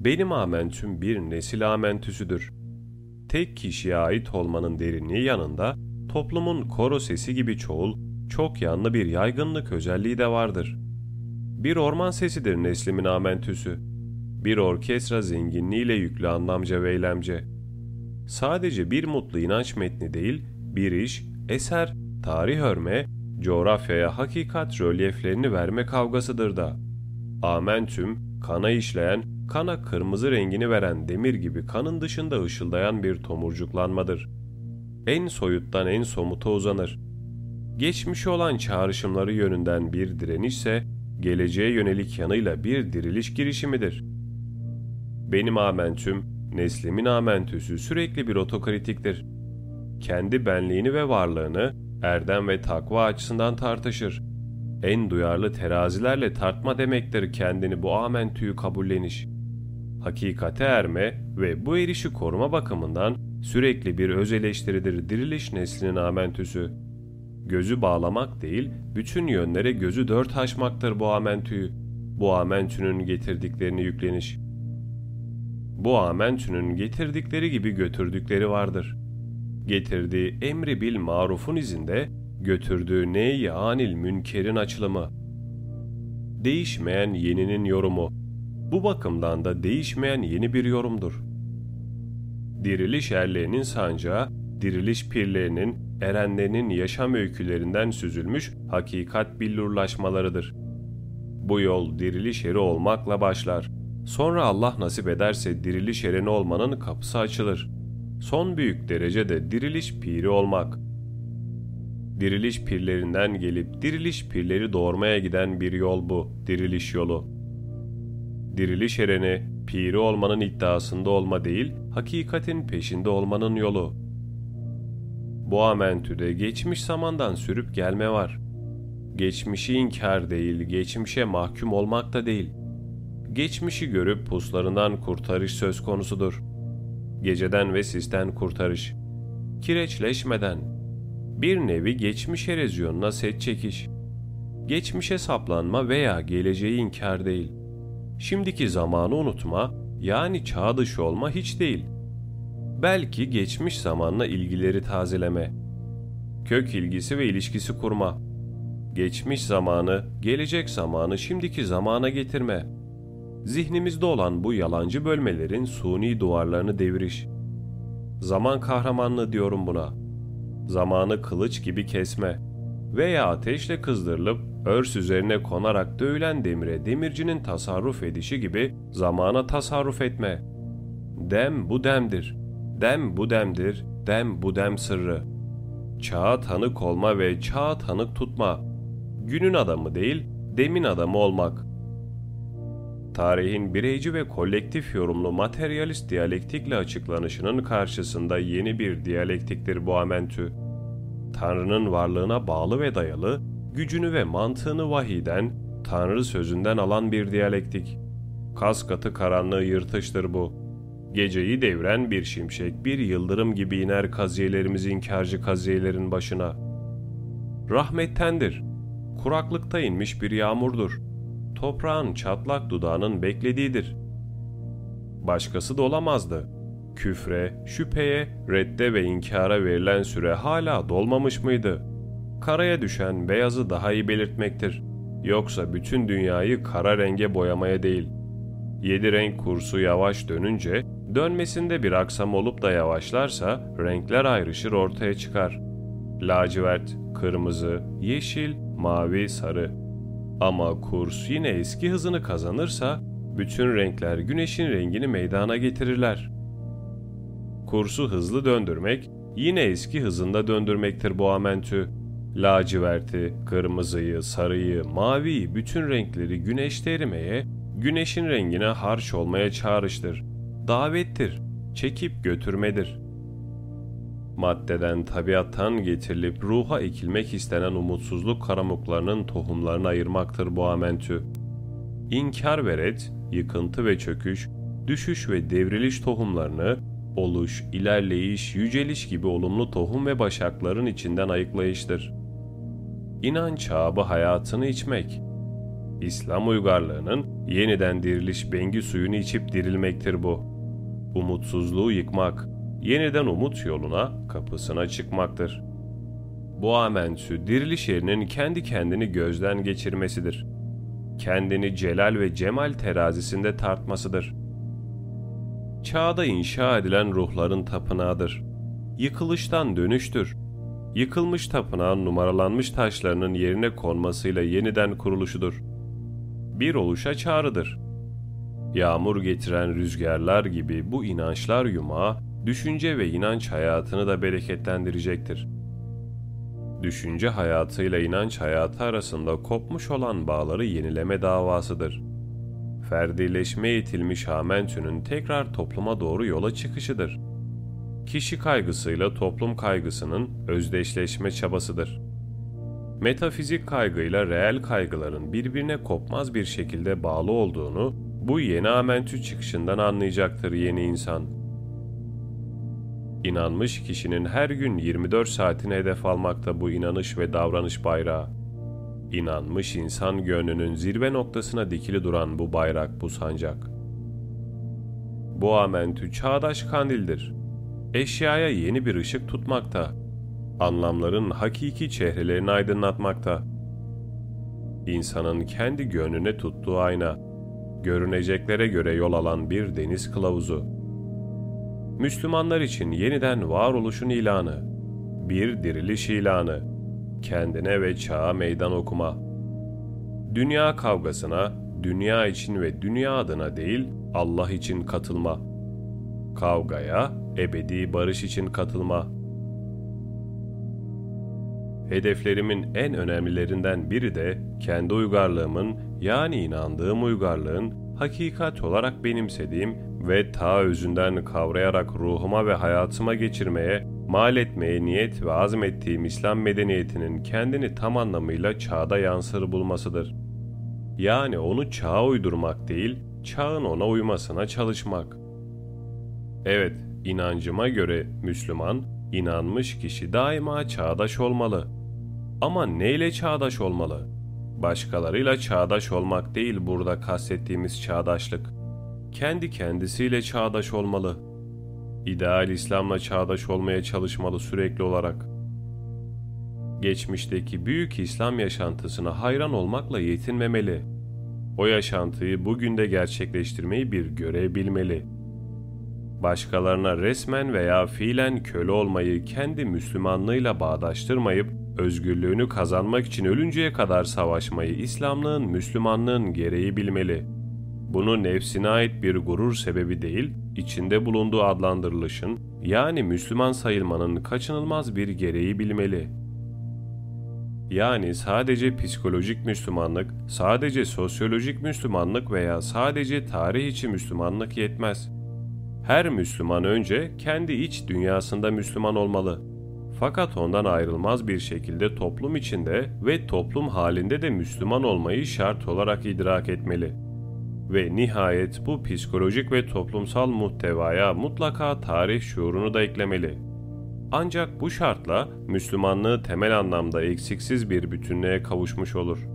Benim amentüm bir nesil amentüsüdür. Tek kişiye ait olmanın derinliği yanında toplumun koro sesi gibi çoğul, çok yanlı bir yaygınlık özelliği de vardır. Bir orman sesidir neslimin amentüsü bir orkestra zenginliğiyle yüklü anlamca ve eylemce. Sadece bir mutlu inanç metni değil, bir iş, eser, tarih örme, coğrafyaya hakikat rölyeflerini verme kavgasıdır da. Amentüm, kana işleyen, kana kırmızı rengini veren demir gibi kanın dışında ışıldayan bir tomurcuklanmadır. En soyuttan en somuta uzanır. Geçmişi olan çağrışımları yönünden bir direnişse, geleceğe yönelik yanıyla bir diriliş girişimidir.'' Benim amentüm, neslimin amentüsü sürekli bir otokritiktir. Kendi benliğini ve varlığını erdem ve takva açısından tartışır. En duyarlı terazilerle tartma demektir kendini bu amentüyü kabulleniş. Hakikate erme ve bu erişi koruma bakımından sürekli bir öz eleştiridir diriliş neslinin amentüsü. Gözü bağlamak değil, bütün yönlere gözü dört açmaktır bu amentüyü. Bu amentünün getirdiklerini yükleniş.'' Bu amentünün getirdikleri gibi götürdükleri vardır. Getirdiği emri bil marufun izinde götürdüğü neyi anil münkerin açılımı. Değişmeyen yeninin yorumu. Bu bakımdan da değişmeyen yeni bir yorumdur. Diriliş erlerinin sancağı, diriliş pirlerinin, erenlerinin yaşam öykülerinden süzülmüş hakikat billurlaşmalarıdır. Bu yol diriliş eri olmakla başlar. Sonra Allah nasip ederse diriliş ereni olmanın kapısı açılır. Son büyük derece de diriliş piri olmak. Diriliş pirlerinden gelip diriliş pirleri doğurmaya giden bir yol bu, diriliş yolu. Diriliş ereni, piri olmanın iddiasında olma değil, hakikatin peşinde olmanın yolu. Bu amentüde geçmiş zamandan sürüp gelme var. Geçmişi inkar değil, geçmişe mahkum olmak da değil.'' geçmişi görüp puslarından kurtarış söz konusudur. Geceden ve sisten kurtarış. Kireçleşmeden. Bir nevi geçmiş erozyonuna set çekiş. Geçmişe saplanma veya geleceği inkar değil. Şimdiki zamanı unutma, yani çağ dışı olma hiç değil. Belki geçmiş zamanla ilgileri tazeleme. Kök ilgisi ve ilişkisi kurma. Geçmiş zamanı, gelecek zamanı şimdiki zamana getirme.'' Zihnimizde olan bu yalancı bölmelerin suni duvarlarını deviriş. Zaman kahramanlığı diyorum buna. Zamanı kılıç gibi kesme veya ateşle kızdırılıp örs üzerine konarak dövülen demire demircinin tasarruf edişi gibi zamana tasarruf etme. Dem bu demdir. Dem bu demdir. Dem bu dem sırrı. Çağa tanık olma ve çağa tanık tutma. Günün adamı değil, demin adamı olmak tarihin bireyci ve kolektif yorumlu materyalist diyalektikle açıklanışının karşısında yeni bir diyalektiktir bu amentü. Tanrı'nın varlığına bağlı ve dayalı, gücünü ve mantığını vahiden, Tanrı sözünden alan bir diyalektik. Kas katı karanlığı yırtıştır bu. Geceyi devren bir şimşek, bir yıldırım gibi iner kaziyelerimiz inkarcı kaziyelerin başına. Rahmettendir. Kuraklıkta inmiş bir yağmurdur toprağın çatlak dudağının beklediğidir. Başkası da olamazdı. Küfre, şüpheye, redde ve inkara verilen süre hala dolmamış mıydı? karaya düşen beyazı daha iyi belirtmektir. Yoksa bütün dünyayı kara renge boyamaya değil. Yedi renk kursu yavaş dönünce, dönmesinde bir aksam olup da yavaşlarsa renkler ayrışır ortaya çıkar. Lacivert, kırmızı, yeşil, mavi, sarı. Ama kurs yine eski hızını kazanırsa bütün renkler güneşin rengini meydana getirirler. Kursu hızlı döndürmek yine eski hızında döndürmektir bu amentü. Laciverti, kırmızıyı, sarıyı, maviyi bütün renkleri güneşte erimeye, güneşin rengine harç olmaya çağrıştır. Davettir, çekip götürmedir. Maddeden, tabiattan getirilip ruha ekilmek istenen umutsuzluk karamuklarının tohumlarını ayırmaktır bu amentü. İnkar ve red, yıkıntı ve çöküş, düşüş ve devriliş tohumlarını oluş, ilerleyiş, yüceliş gibi olumlu tohum ve başakların içinden ayıklayıştır. İnanç ağabı hayatını içmek. İslam uygarlığının yeniden diriliş bengi suyunu içip dirilmektir bu. Umutsuzluğu yıkmak, yeniden umut yoluna, kapısına çıkmaktır. Bu amentü diriliş yerinin kendi kendini gözden geçirmesidir. Kendini celal ve cemal terazisinde tartmasıdır.'' çağda inşa edilen ruhların tapınağıdır. Yıkılıştan dönüştür. Yıkılmış tapınağın numaralanmış taşlarının yerine konmasıyla yeniden kuruluşudur. Bir oluşa çağrıdır. Yağmur getiren rüzgarlar gibi bu inançlar yumağı, düşünce ve inanç hayatını da bereketlendirecektir. Düşünce hayatıyla inanç hayatı arasında kopmuş olan bağları yenileme davasıdır ferdileşme itilmiş Hamentü'nün tekrar topluma doğru yola çıkışıdır. Kişi kaygısıyla toplum kaygısının özdeşleşme çabasıdır. Metafizik kaygıyla reel kaygıların birbirine kopmaz bir şekilde bağlı olduğunu bu yeni Amentü çıkışından anlayacaktır yeni insan. İnanmış kişinin her gün 24 saatini hedef almakta bu inanış ve davranış bayrağı. İnanmış insan gönlünün zirve noktasına dikili duran bu bayrak, bu sancak. Bu amentü çağdaş kandildir. Eşyaya yeni bir ışık tutmakta. Anlamların hakiki çehrelerini aydınlatmakta. İnsanın kendi gönlüne tuttuğu ayna, görüneceklere göre yol alan bir deniz kılavuzu. Müslümanlar için yeniden varoluşun ilanı, bir diriliş ilanı, kendine ve çağa meydan okuma. Dünya kavgasına, dünya için ve dünya adına değil, Allah için katılma. Kavgaya, ebedi barış için katılma. Hedeflerimin en önemlilerinden biri de kendi uygarlığımın yani inandığım uygarlığın hakikat olarak benimsediğim ve ta özünden kavrayarak ruhuma ve hayatıma geçirmeye mal etmeye niyet ve azmettiğim İslam medeniyetinin kendini tam anlamıyla çağda yansır bulmasıdır. Yani onu çağa uydurmak değil, çağın ona uymasına çalışmak. Evet, inancıma göre Müslüman, inanmış kişi daima çağdaş olmalı. Ama neyle çağdaş olmalı? Başkalarıyla çağdaş olmak değil burada kastettiğimiz çağdaşlık. Kendi kendisiyle çağdaş olmalı.'' ideal İslam'la çağdaş olmaya çalışmalı sürekli olarak. Geçmişteki büyük İslam yaşantısına hayran olmakla yetinmemeli. O yaşantıyı bugün de gerçekleştirmeyi bir görev bilmeli. Başkalarına resmen veya fiilen köle olmayı kendi Müslümanlığıyla bağdaştırmayıp özgürlüğünü kazanmak için ölünceye kadar savaşmayı İslamlığın, Müslümanlığın gereği bilmeli.'' Bunu nefsine ait bir gurur sebebi değil, içinde bulunduğu adlandırılışın, yani Müslüman sayılmanın kaçınılmaz bir gereği bilmeli. Yani sadece psikolojik Müslümanlık, sadece sosyolojik Müslümanlık veya sadece tarih içi Müslümanlık yetmez. Her Müslüman önce kendi iç dünyasında Müslüman olmalı. Fakat ondan ayrılmaz bir şekilde toplum içinde ve toplum halinde de Müslüman olmayı şart olarak idrak etmeli.'' ve nihayet bu psikolojik ve toplumsal muhtevaya mutlaka tarih şuurunu da eklemeli. Ancak bu şartla Müslümanlığı temel anlamda eksiksiz bir bütünlüğe kavuşmuş olur.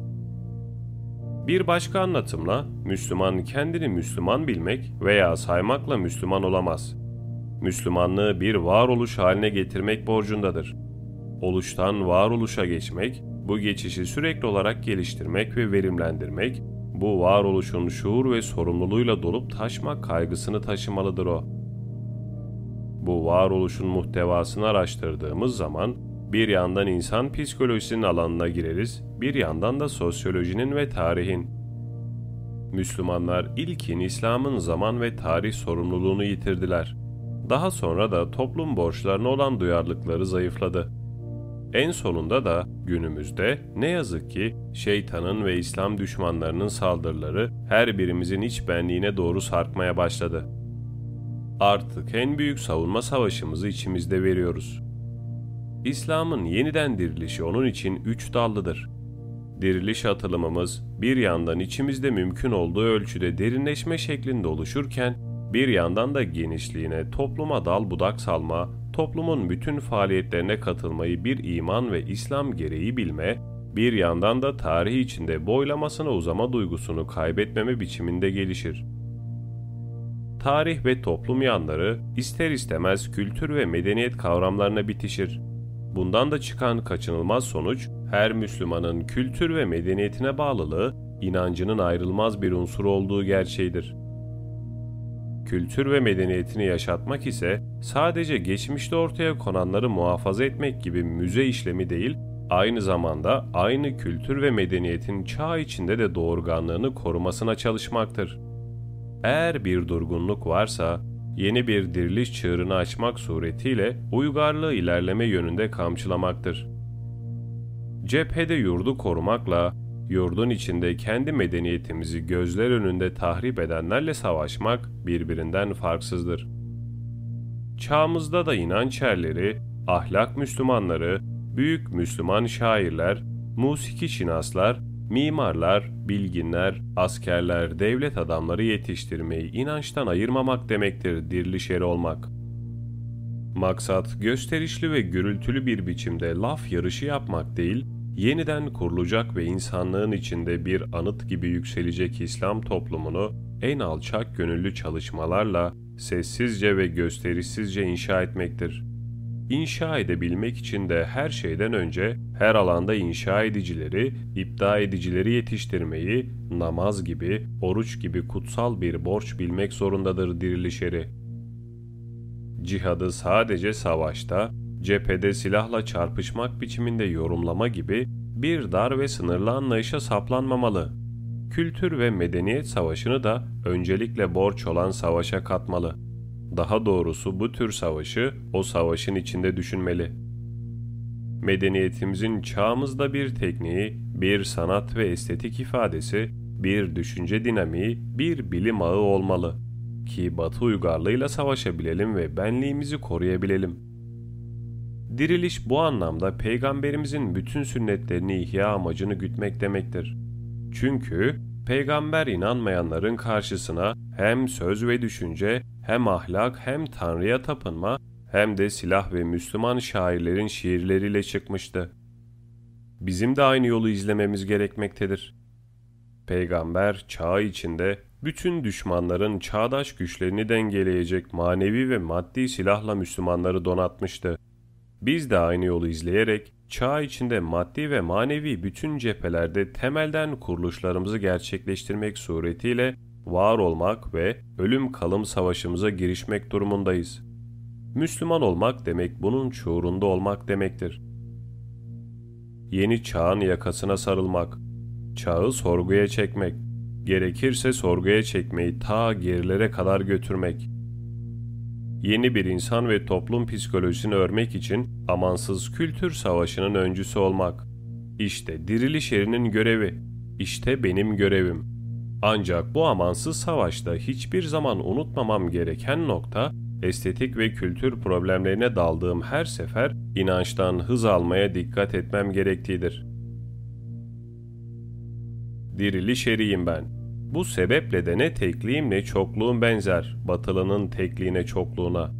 Bir başka anlatımla Müslüman kendini Müslüman bilmek veya saymakla Müslüman olamaz. Müslümanlığı bir varoluş haline getirmek borcundadır. oluştan varoluşa geçmek, bu geçişi sürekli olarak geliştirmek ve verimlendirmek, bu varoluşun şuur ve sorumluluğuyla dolup taşmak kaygısını taşımalıdır o. Bu varoluşun muhtevasını araştırdığımız zaman bir yandan insan psikolojisinin alanına gireriz, bir yandan da sosyolojinin ve tarihin. Müslümanlar ilkin İslam'ın zaman ve tarih sorumluluğunu yitirdiler. Daha sonra da toplum borçlarına olan duyarlılıkları zayıfladı. En sonunda da günümüzde ne yazık ki şeytanın ve İslam düşmanlarının saldırıları her birimizin iç benliğine doğru sarkmaya başladı. Artık en büyük savunma savaşımızı içimizde veriyoruz. İslam'ın yeniden dirilişi onun için üç dallıdır. Diriliş atılımımız bir yandan içimizde mümkün olduğu ölçüde derinleşme şeklinde oluşurken bir yandan da genişliğine topluma dal budak salma, toplumun bütün faaliyetlerine katılmayı bir iman ve İslam gereği bilme, bir yandan da tarih içinde boylamasına uzama duygusunu kaybetmeme biçiminde gelişir. Tarih ve toplum yanları ister istemez kültür ve medeniyet kavramlarına bitişir. Bundan da çıkan kaçınılmaz sonuç her Müslümanın kültür ve medeniyetine bağlılığı inancının ayrılmaz bir unsur olduğu gerçeğidir. Kültür ve medeniyetini yaşatmak ise sadece geçmişte ortaya konanları muhafaza etmek gibi müze işlemi değil, aynı zamanda aynı kültür ve medeniyetin çağ içinde de doğurganlığını korumasına çalışmaktır. Eğer bir durgunluk varsa, yeni bir diriliş çığırını açmak suretiyle uygarlığı ilerleme yönünde kamçılamaktır. Cephede yurdu korumakla, yurdun içinde kendi medeniyetimizi gözler önünde tahrip edenlerle savaşmak birbirinden farksızdır. Çağımızda da inanç erleri, ahlak Müslümanları, büyük Müslüman şairler, musiki şinaslar, mimarlar, bilginler, askerler, devlet adamları yetiştirmeyi inançtan ayırmamak demektir diriliş eri olmak. Maksat gösterişli ve gürültülü bir biçimde laf yarışı yapmak değil, yeniden kurulacak ve insanlığın içinde bir anıt gibi yükselecek İslam toplumunu en alçak gönüllü çalışmalarla sessizce ve gösterişsizce inşa etmektir. İnşa edebilmek için de her şeyden önce her alanda inşa edicileri, ipta edicileri yetiştirmeyi namaz gibi, oruç gibi kutsal bir borç bilmek zorundadır dirilişeri. Cihadı sadece savaşta, cephede silahla çarpışmak biçiminde yorumlama gibi bir dar ve sınırlı anlayışa saplanmamalı. Kültür ve medeniyet savaşını da öncelikle borç olan savaşa katmalı. Daha doğrusu bu tür savaşı o savaşın içinde düşünmeli. Medeniyetimizin çağımızda bir tekniği, bir sanat ve estetik ifadesi, bir düşünce dinamiği, bir bilim ağı olmalı ki Batı uygarlığıyla savaşabilelim ve benliğimizi koruyabilelim.'' Diriliş bu anlamda peygamberimizin bütün sünnetlerini ihya amacını gütmek demektir. Çünkü peygamber inanmayanların karşısına hem söz ve düşünce, hem ahlak, hem Tanrı'ya tapınma, hem de silah ve Müslüman şairlerin şiirleriyle çıkmıştı. Bizim de aynı yolu izlememiz gerekmektedir. Peygamber çağı içinde bütün düşmanların çağdaş güçlerini dengeleyecek manevi ve maddi silahla Müslümanları donatmıştı. Biz de aynı yolu izleyerek çağ içinde maddi ve manevi bütün cephelerde temelden kuruluşlarımızı gerçekleştirmek suretiyle var olmak ve ölüm kalım savaşımıza girişmek durumundayız. Müslüman olmak demek bunun çuğurunda olmak demektir. Yeni çağın yakasına sarılmak, çağı sorguya çekmek, gerekirse sorguya çekmeyi ta gerilere kadar götürmek, yeni bir insan ve toplum psikolojisini örmek için amansız kültür savaşının öncüsü olmak. İşte diriliş erinin görevi, işte benim görevim. Ancak bu amansız savaşta hiçbir zaman unutmamam gereken nokta, estetik ve kültür problemlerine daldığım her sefer inançtan hız almaya dikkat etmem gerektiğidir. Diriliş eriyim ben.'' Bu sebeple de ne tekliğim ne çokluğum benzer batılının tekliğine çokluğuna.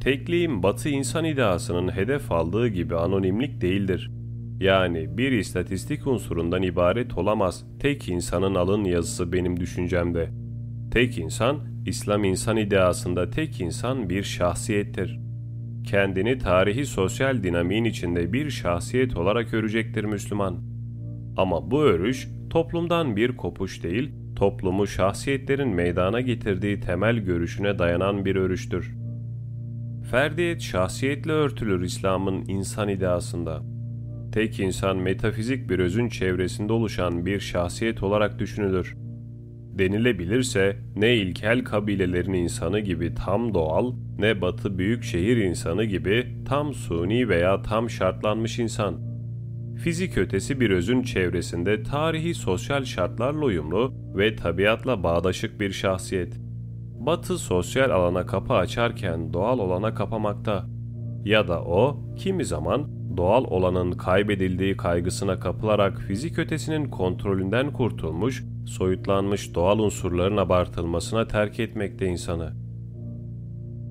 Tekliğim batı insan ideasının hedef aldığı gibi anonimlik değildir. Yani bir istatistik unsurundan ibaret olamaz tek insanın alın yazısı benim düşüncemde. Tek insan, İslam insan ideasında tek insan bir şahsiyettir. kendini tarihi sosyal dinamiğin içinde bir şahsiyet olarak örecektir Müslüman. Ama bu örüş toplumdan bir kopuş değil, toplumu şahsiyetlerin meydana getirdiği temel görüşüne dayanan bir örüştür. Ferdiyet şahsiyetle örtülür İslam'ın insan ideasında. Tek insan metafizik bir özün çevresinde oluşan bir şahsiyet olarak düşünülür. Denilebilirse ne ilkel kabilelerin insanı gibi tam doğal, ne batı büyük şehir insanı gibi tam suni veya tam şartlanmış insan. Fizik ötesi bir özün çevresinde tarihi sosyal şartlarla uyumlu ve tabiatla bağdaşık bir şahsiyet. Batı sosyal alana kapı açarken doğal olana kapamakta. Ya da o, kimi zaman doğal olanın kaybedildiği kaygısına kapılarak fizik ötesinin kontrolünden kurtulmuş, soyutlanmış doğal unsurların abartılmasına terk etmekte insanı.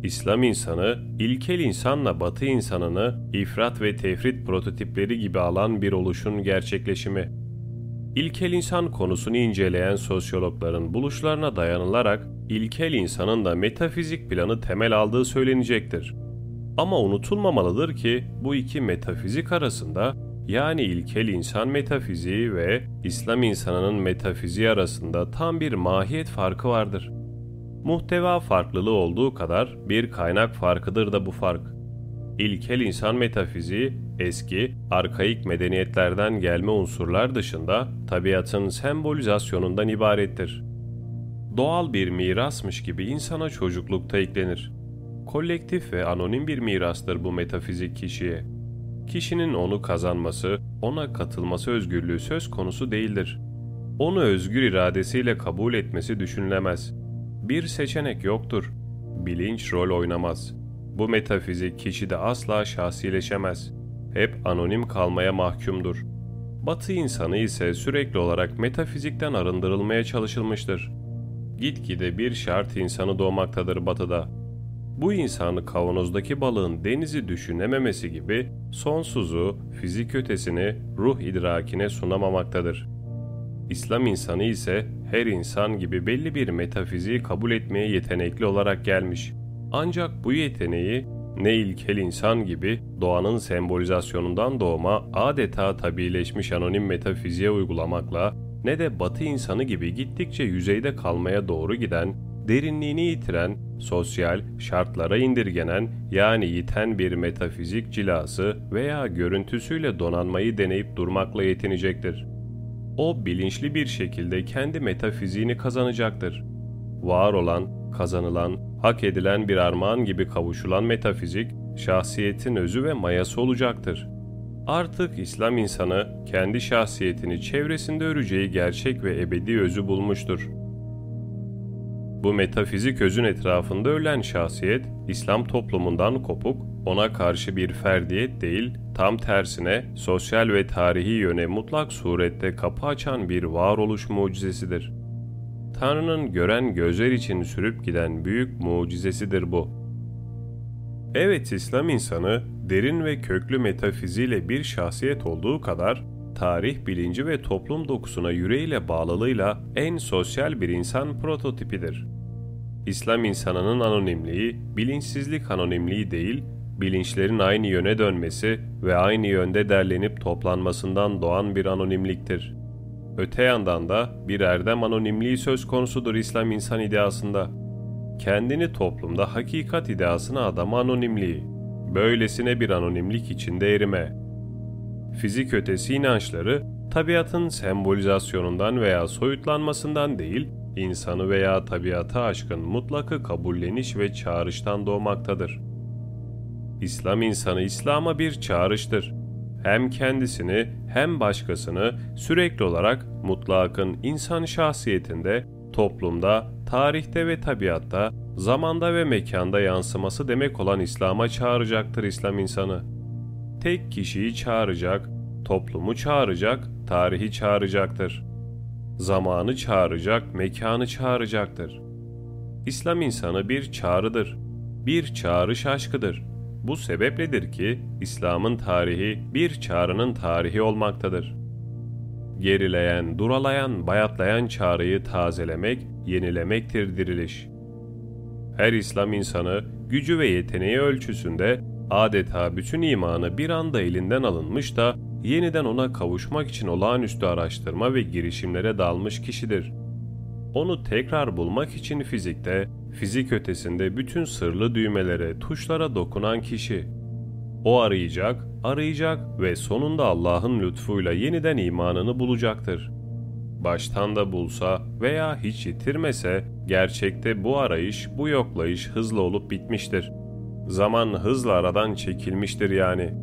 İslam insanı, ilkel insanla batı insanını ifrat ve tefrit prototipleri gibi alan bir oluşun gerçekleşimi. İlkel insan konusunu inceleyen sosyologların buluşlarına dayanılarak ilkel insanın da metafizik planı temel aldığı söylenecektir. Ama unutulmamalıdır ki bu iki metafizik arasında yani ilkel insan metafiziği ve İslam insanının metafiziği arasında tam bir mahiyet farkı vardır. Muhteva farklılığı olduğu kadar bir kaynak farkıdır da bu fark. İlkel insan metafiziği eski, arkaik medeniyetlerden gelme unsurlar dışında tabiatın sembolizasyonundan ibarettir. Doğal bir mirasmış gibi insana çocuklukta eklenir. Kolektif ve anonim bir mirastır bu metafizik kişiye. Kişinin onu kazanması, ona katılması özgürlüğü söz konusu değildir. Onu özgür iradesiyle kabul etmesi düşünülemez. Bir seçenek yoktur. Bilinç rol oynamaz. Bu metafizik kişide asla şahsileşemez. Hep anonim kalmaya mahkumdur. Batı insanı ise sürekli olarak metafizikten arındırılmaya çalışılmıştır. Gitgide bir şart insanı doğmaktadır batıda. Bu insanı kavanozdaki balığın denizi düşünememesi gibi sonsuzu, fizik ötesini ruh idrakine sunamamaktadır. İslam insanı ise her insan gibi belli bir metafiziği kabul etmeye yetenekli olarak gelmiş. Ancak bu yeteneği ne ilkel insan gibi doğanın sembolizasyonundan doğma adeta tabileşmiş anonim metafiziğe uygulamakla ne de batı insanı gibi gittikçe yüzeyde kalmaya doğru giden, derinliğini yitiren, sosyal, şartlara indirgenen yani yiten bir metafizik cilası veya görüntüsüyle donanmayı deneyip durmakla yetinecektir. O bilinçli bir şekilde kendi metafiziğini kazanacaktır. Var olan, kazanılan, hak edilen bir armağan gibi kavuşulan metafizik, şahsiyetin özü ve mayası olacaktır. Artık İslam insanı kendi şahsiyetini çevresinde öreceği gerçek ve ebedi özü bulmuştur. Bu metafizik özün etrafında ölen şahsiyet, İslam toplumundan kopuk, ona karşı bir ferdiyet değil, tam tersine sosyal ve tarihi yöne mutlak surette kapı açan bir varoluş mucizesidir. Tanrı'nın gören gözler için sürüp giden büyük mucizesidir bu. Evet İslam insanı derin ve köklü metafiziğiyle bir şahsiyet olduğu kadar tarih bilinci ve toplum dokusuna yüreğiyle bağlılığıyla en sosyal bir insan prototipidir. İslam insanının anonimliği, bilinçsizlik anonimliği değil, bilinçlerin aynı yöne dönmesi ve aynı yönde derlenip toplanmasından doğan bir anonimliktir. Öte yandan da bir erdem anonimliği söz konusudur İslam insan ideasında. Kendini toplumda hakikat ideasına adama anonimliği, böylesine bir anonimlik içinde erime. Fizik ötesi inançları, tabiatın sembolizasyonundan veya soyutlanmasından değil, insanı veya tabiata aşkın mutlakı kabulleniş ve çağrıştan doğmaktadır. İslam insanı İslam'a bir çağrıştır. Hem kendisini hem başkasını sürekli olarak mutlakın insan şahsiyetinde, toplumda, tarihte ve tabiatta, zamanda ve mekanda yansıması demek olan İslam'a çağıracaktır İslam insanı. Tek kişiyi çağıracak, toplumu çağıracak, tarihi çağıracaktır.'' zamanı çağıracak, mekanı çağıracaktır. İslam insanı bir çağrıdır, bir çağrış aşkıdır. Bu sebepledir ki İslam'ın tarihi bir çağrının tarihi olmaktadır. Gerileyen, duralayan, bayatlayan çağrıyı tazelemek, yenilemektir diriliş. Her İslam insanı gücü ve yeteneği ölçüsünde Adeta bütün imanı bir anda elinden alınmış da yeniden ona kavuşmak için olağanüstü araştırma ve girişimlere dalmış kişidir. Onu tekrar bulmak için fizikte, fizik ötesinde bütün sırlı düğmelere, tuşlara dokunan kişi. O arayacak, arayacak ve sonunda Allah'ın lütfuyla yeniden imanını bulacaktır. Baştan da bulsa veya hiç yitirmese gerçekte bu arayış, bu yoklayış hızlı olup bitmiştir. Zaman hızla aradan çekilmiştir yani.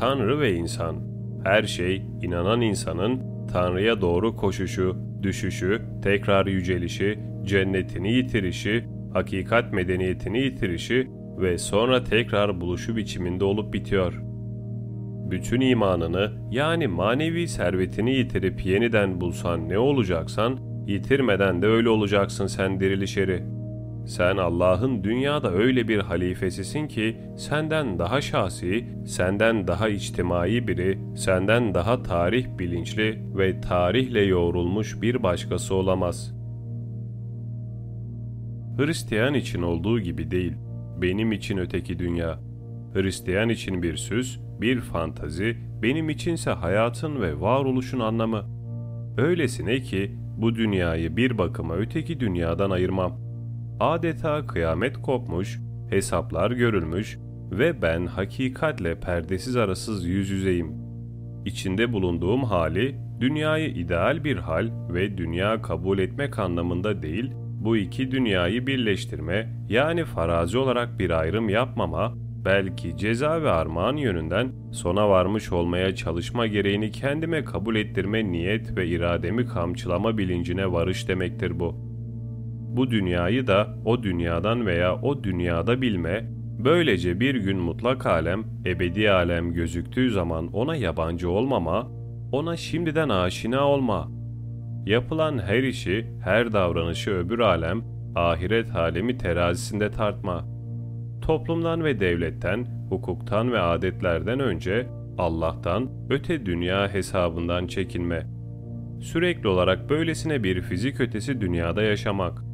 Tanrı ve insan, her şey inanan insanın Tanrı'ya doğru koşuşu, düşüşü, tekrar yücelişi, cennetini yitirişi, hakikat medeniyetini yitirişi ve sonra tekrar buluşu biçiminde olup bitiyor. Bütün imanını yani manevi servetini yitirip yeniden bulsan ne olacaksan, yitirmeden de öyle olacaksın sen dirilişeri. Sen Allah'ın dünyada öyle bir halifesisin ki senden daha şahsi, senden daha içtimai biri, senden daha tarih bilinçli ve tarihle yoğrulmuş bir başkası olamaz. Hristiyan için olduğu gibi değil, benim için öteki dünya. Hristiyan için bir süs, bir fantazi, benim içinse hayatın ve varoluşun anlamı. Öylesine ki bu dünyayı bir bakıma öteki dünyadan ayırmam. Adeta kıyamet kopmuş, hesaplar görülmüş ve ben hakikatle perdesiz arasız yüz yüzeyim. İçinde bulunduğum hali, dünyayı ideal bir hal ve dünya kabul etmek anlamında değil, bu iki dünyayı birleştirme yani farazi olarak bir ayrım yapmama, belki ceza ve armağan yönünden sona varmış olmaya çalışma gereğini kendime kabul ettirme niyet ve irademi kamçılama bilincine varış demektir bu. Bu dünyayı da o dünyadan veya o dünyada bilme, böylece bir gün mutlak alem, ebedi alem gözüktüğü zaman ona yabancı olmama, ona şimdiden aşina olma. Yapılan her işi, her davranışı öbür alem, ahiret alemi terazisinde tartma.'' toplumdan ve devletten, hukuktan ve adetlerden önce Allah'tan, öte dünya hesabından çekinme. Sürekli olarak böylesine bir fizik ötesi dünyada yaşamak.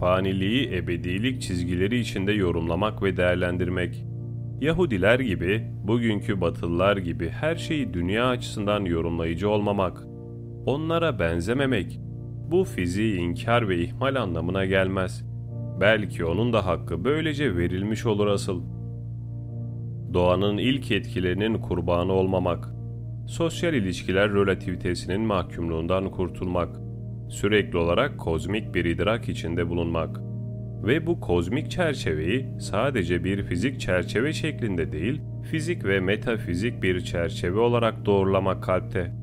Faniliği ebedilik çizgileri içinde yorumlamak ve değerlendirmek. Yahudiler gibi, bugünkü Batılılar gibi her şeyi dünya açısından yorumlayıcı olmamak. Onlara benzememek. Bu fiziği inkar ve ihmal anlamına gelmez.'' Belki onun da hakkı böylece verilmiş olur asıl. Doğanın ilk etkilerinin kurbanı olmamak, sosyal ilişkiler relativitesinin mahkumluğundan kurtulmak, sürekli olarak kozmik bir idrak içinde bulunmak ve bu kozmik çerçeveyi sadece bir fizik çerçeve şeklinde değil, fizik ve metafizik bir çerçeve olarak doğrulamak kalpte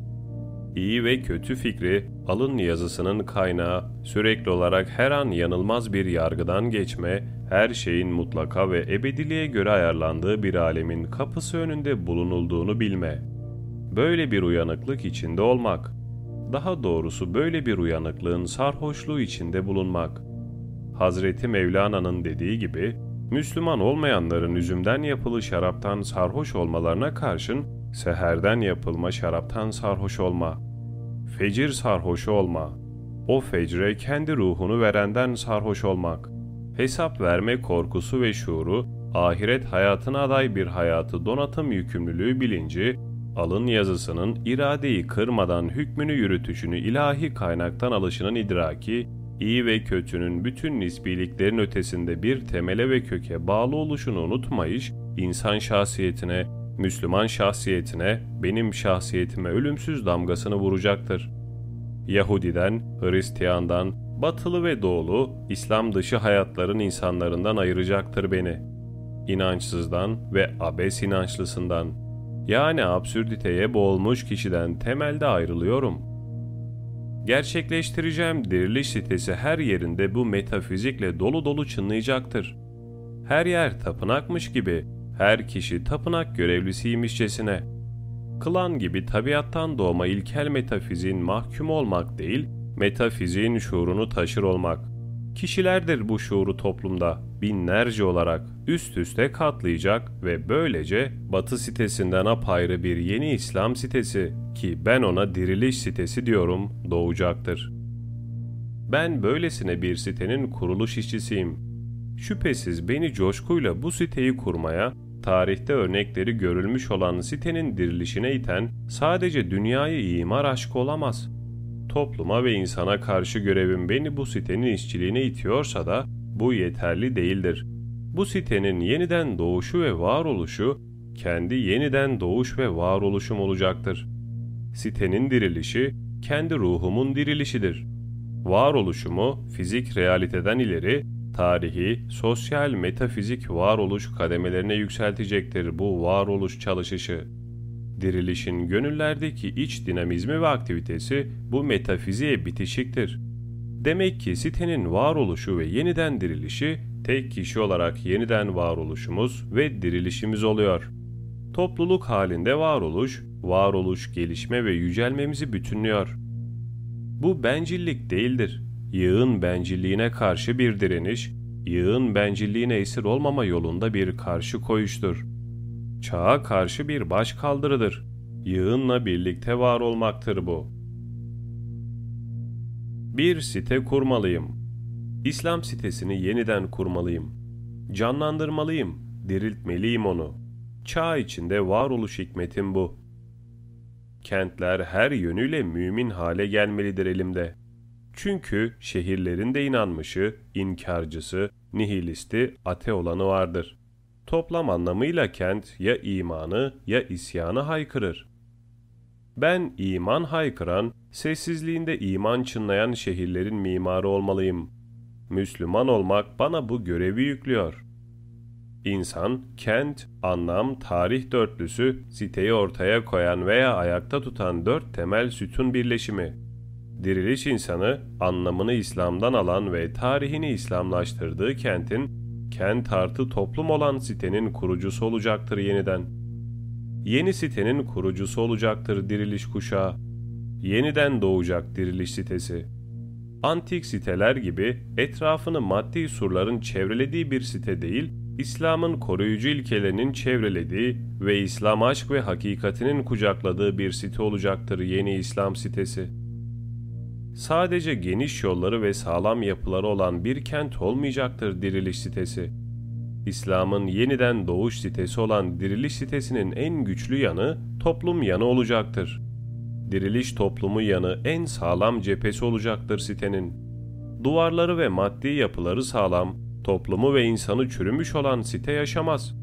iyi ve kötü fikri alın yazısının kaynağı, sürekli olarak her an yanılmaz bir yargıdan geçme, her şeyin mutlaka ve ebediliğe göre ayarlandığı bir alemin kapısı önünde bulunulduğunu bilme. Böyle bir uyanıklık içinde olmak. Daha doğrusu böyle bir uyanıklığın sarhoşluğu içinde bulunmak. Hazreti Mevlana'nın dediği gibi, Müslüman olmayanların üzümden yapılı şaraptan sarhoş olmalarına karşın, seherden yapılma şaraptan sarhoş olma.'' Fecir sarhoşu olma. O fecre kendi ruhunu verenden sarhoş olmak. Hesap verme korkusu ve şuuru, ahiret hayatına aday bir hayatı donatım yükümlülüğü bilinci, alın yazısının iradeyi kırmadan hükmünü yürütüşünü ilahi kaynaktan alışının idraki, iyi ve kötünün bütün nisbiliklerin ötesinde bir temele ve köke bağlı oluşunu unutmayış, insan şahsiyetine, Müslüman şahsiyetine, benim şahsiyetime ölümsüz damgasını vuracaktır. Yahudiden, Hristiyandan, batılı ve doğulu, İslam dışı hayatların insanlarından ayıracaktır beni. İnançsızdan ve abes inançlısından, yani absürditeye boğulmuş kişiden temelde ayrılıyorum. Gerçekleştireceğim diriliş sitesi her yerinde bu metafizikle dolu dolu çınlayacaktır. Her yer tapınakmış gibi her kişi tapınak görevlisiymişçesine. Klan gibi tabiattan doğma ilkel metafiziğin mahkum olmak değil, metafiziğin şuurunu taşır olmak. Kişilerdir bu şuuru toplumda binlerce olarak üst üste katlayacak ve böylece Batı sitesinden apayrı bir yeni İslam sitesi ki ben ona diriliş sitesi diyorum doğacaktır. Ben böylesine bir sitenin kuruluş işçisiyim Şüphesiz beni coşkuyla bu siteyi kurmaya, tarihte örnekleri görülmüş olan sitenin dirilişine iten sadece dünyayı imar aşkı olamaz. Topluma ve insana karşı görevim beni bu sitenin işçiliğine itiyorsa da bu yeterli değildir. Bu sitenin yeniden doğuşu ve varoluşu kendi yeniden doğuş ve varoluşum olacaktır. Sitenin dirilişi kendi ruhumun dirilişidir. Varoluşumu fizik realiteden ileri tarihi, sosyal, metafizik varoluş kademelerine yükseltecektir bu varoluş çalışışı. Dirilişin gönüllerdeki iç dinamizmi ve aktivitesi bu metafiziğe bitişiktir. Demek ki sitenin varoluşu ve yeniden dirilişi tek kişi olarak yeniden varoluşumuz ve dirilişimiz oluyor. Topluluk halinde varoluş, varoluş, gelişme ve yücelmemizi bütünlüyor. Bu bencillik değildir. Yığın bencilliğine karşı bir direniş, yığın bencilliğine esir olmama yolunda bir karşı koyuştur. Çağa karşı bir baş kaldırıdır. Yığınla birlikte var olmaktır bu. Bir site kurmalıyım. İslam sitesini yeniden kurmalıyım. Canlandırmalıyım, diriltmeliyim onu. Çağ içinde varoluş hikmetim bu. Kentler her yönüyle mümin hale gelmelidir elimde. Çünkü şehirlerin de inanmışı, inkarcısı, nihilisti, ate olanı vardır. Toplam anlamıyla kent ya imanı ya isyanı haykırır. Ben iman haykıran, sessizliğinde iman çınlayan şehirlerin mimarı olmalıyım. Müslüman olmak bana bu görevi yüklüyor. İnsan, kent, anlam, tarih dörtlüsü, siteyi ortaya koyan veya ayakta tutan dört temel sütun birleşimi. Diriliş insanı, anlamını İslam'dan alan ve tarihini İslamlaştırdığı kentin, kent artı toplum olan sitenin kurucusu olacaktır yeniden. Yeni sitenin kurucusu olacaktır diriliş kuşağı. Yeniden doğacak diriliş sitesi. Antik siteler gibi etrafını maddi surların çevrelediği bir site değil, İslam'ın koruyucu ilkelerinin çevrelediği ve İslam aşk ve hakikatinin kucakladığı bir site olacaktır yeni İslam sitesi. Sadece geniş yolları ve sağlam yapıları olan bir kent olmayacaktır diriliş sitesi. İslam'ın yeniden doğuş sitesi olan diriliş sitesinin en güçlü yanı toplum yanı olacaktır. Diriliş toplumu yanı en sağlam cephesi olacaktır sitenin. Duvarları ve maddi yapıları sağlam, toplumu ve insanı çürümüş olan site yaşamaz.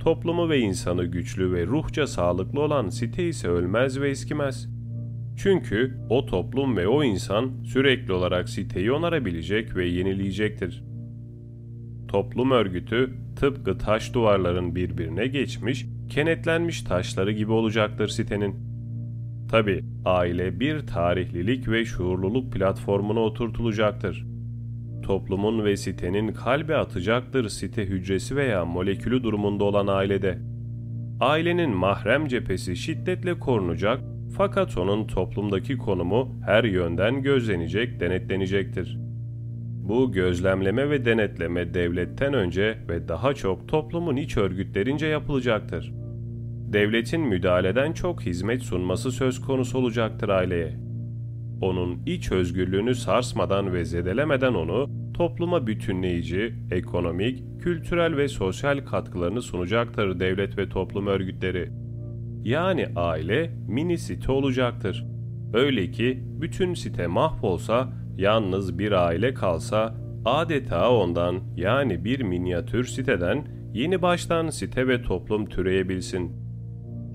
Toplumu ve insanı güçlü ve ruhça sağlıklı olan site ise ölmez ve eskimez. Çünkü o toplum ve o insan sürekli olarak siteyi onarabilecek ve yenileyecektir. Toplum örgütü tıpkı taş duvarların birbirine geçmiş, kenetlenmiş taşları gibi olacaktır sitenin. Tabi aile bir tarihlilik ve şuurluluk platformuna oturtulacaktır toplumun ve sitenin kalbe atacaktır site hücresi veya molekülü durumunda olan ailede. Ailenin mahrem cephesi şiddetle korunacak fakat onun toplumdaki konumu her yönden gözlenecek, denetlenecektir. Bu gözlemleme ve denetleme devletten önce ve daha çok toplumun iç örgütlerince yapılacaktır. Devletin müdahaleden çok hizmet sunması söz konusu olacaktır aileye onun iç özgürlüğünü sarsmadan ve zedelemeden onu topluma bütünleyici, ekonomik, kültürel ve sosyal katkılarını sunacaktır devlet ve toplum örgütleri. Yani aile mini site olacaktır. Öyle ki bütün site mahvolsa, yalnız bir aile kalsa adeta ondan yani bir minyatür siteden yeni baştan site ve toplum türeyebilsin.''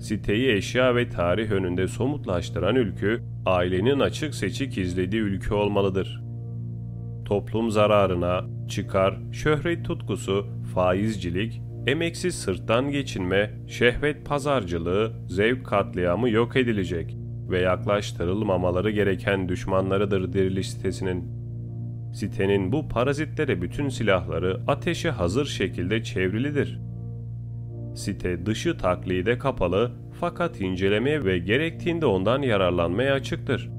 siteyi eşya ve tarih önünde somutlaştıran ülkü, ailenin açık seçik izlediği ülke olmalıdır. Toplum zararına, çıkar, şöhret tutkusu, faizcilik, emeksiz sırttan geçinme, şehvet pazarcılığı, zevk katliamı yok edilecek ve yaklaştırılmamaları gereken düşmanlarıdır diriliş sitesinin. Sitenin bu parazitlere bütün silahları ateşe hazır şekilde çevrilidir.'' Site dışı taklide kapalı fakat incelemeye ve gerektiğinde ondan yararlanmaya açıktır.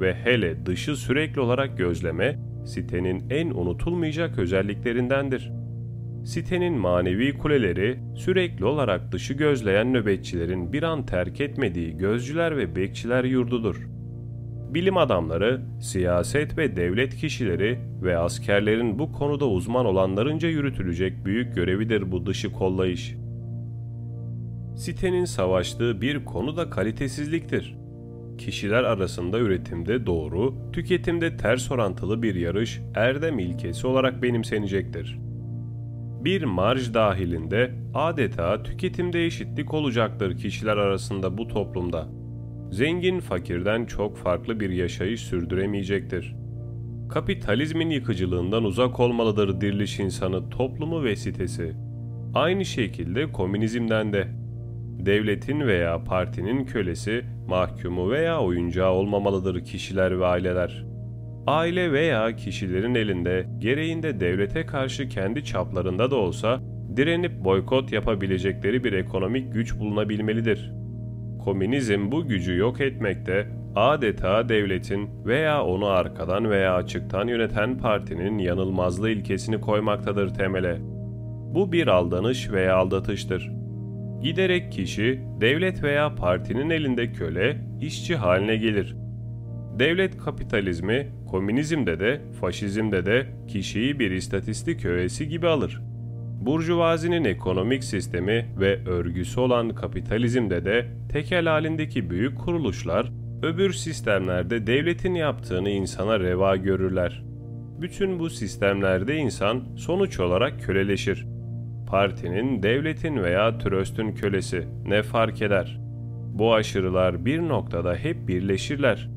Ve hele dışı sürekli olarak gözleme, sitenin en unutulmayacak özelliklerindendir. Sitenin manevi kuleleri sürekli olarak dışı gözleyen nöbetçilerin bir an terk etmediği gözcüler ve bekçiler yurdudur. bilim adamları, siyaset ve devlet kişileri ve askerlerin bu konuda uzman olanlarınca yürütülecek büyük görevidir bu dışı kollayış. Sitenin savaştığı bir konu da kalitesizliktir. Kişiler arasında üretimde doğru, tüketimde ters orantılı bir yarış erdem ilkesi olarak benimsenecektir. Bir marj dahilinde adeta tüketimde eşitlik olacaktır kişiler arasında bu toplumda. Zengin fakirden çok farklı bir yaşayış sürdüremeyecektir. Kapitalizmin yıkıcılığından uzak olmalıdır diriliş insanı, toplumu ve sitesi. Aynı şekilde komünizmden de devletin veya partinin kölesi, mahkumu veya oyuncağı olmamalıdır kişiler ve aileler. Aile veya kişilerin elinde gereğinde devlete karşı kendi çaplarında da olsa direnip boykot yapabilecekleri bir ekonomik güç bulunabilmelidir. Komünizm bu gücü yok etmekte adeta devletin veya onu arkadan veya açıktan yöneten partinin yanılmazlığı ilkesini koymaktadır temele. Bu bir aldanış veya aldatıştır. Giderek kişi, devlet veya partinin elinde köle, işçi haline gelir. Devlet kapitalizmi, komünizmde de, faşizmde de kişiyi bir istatistik öğesi gibi alır. Burjuvazinin ekonomik sistemi ve örgüsü olan kapitalizmde de tekel halindeki büyük kuruluşlar, öbür sistemlerde devletin yaptığını insana reva görürler. Bütün bu sistemlerde insan sonuç olarak köleleşir partinin, devletin veya tröstün kölesi ne fark eder? Bu aşırılar bir noktada hep birleşirler.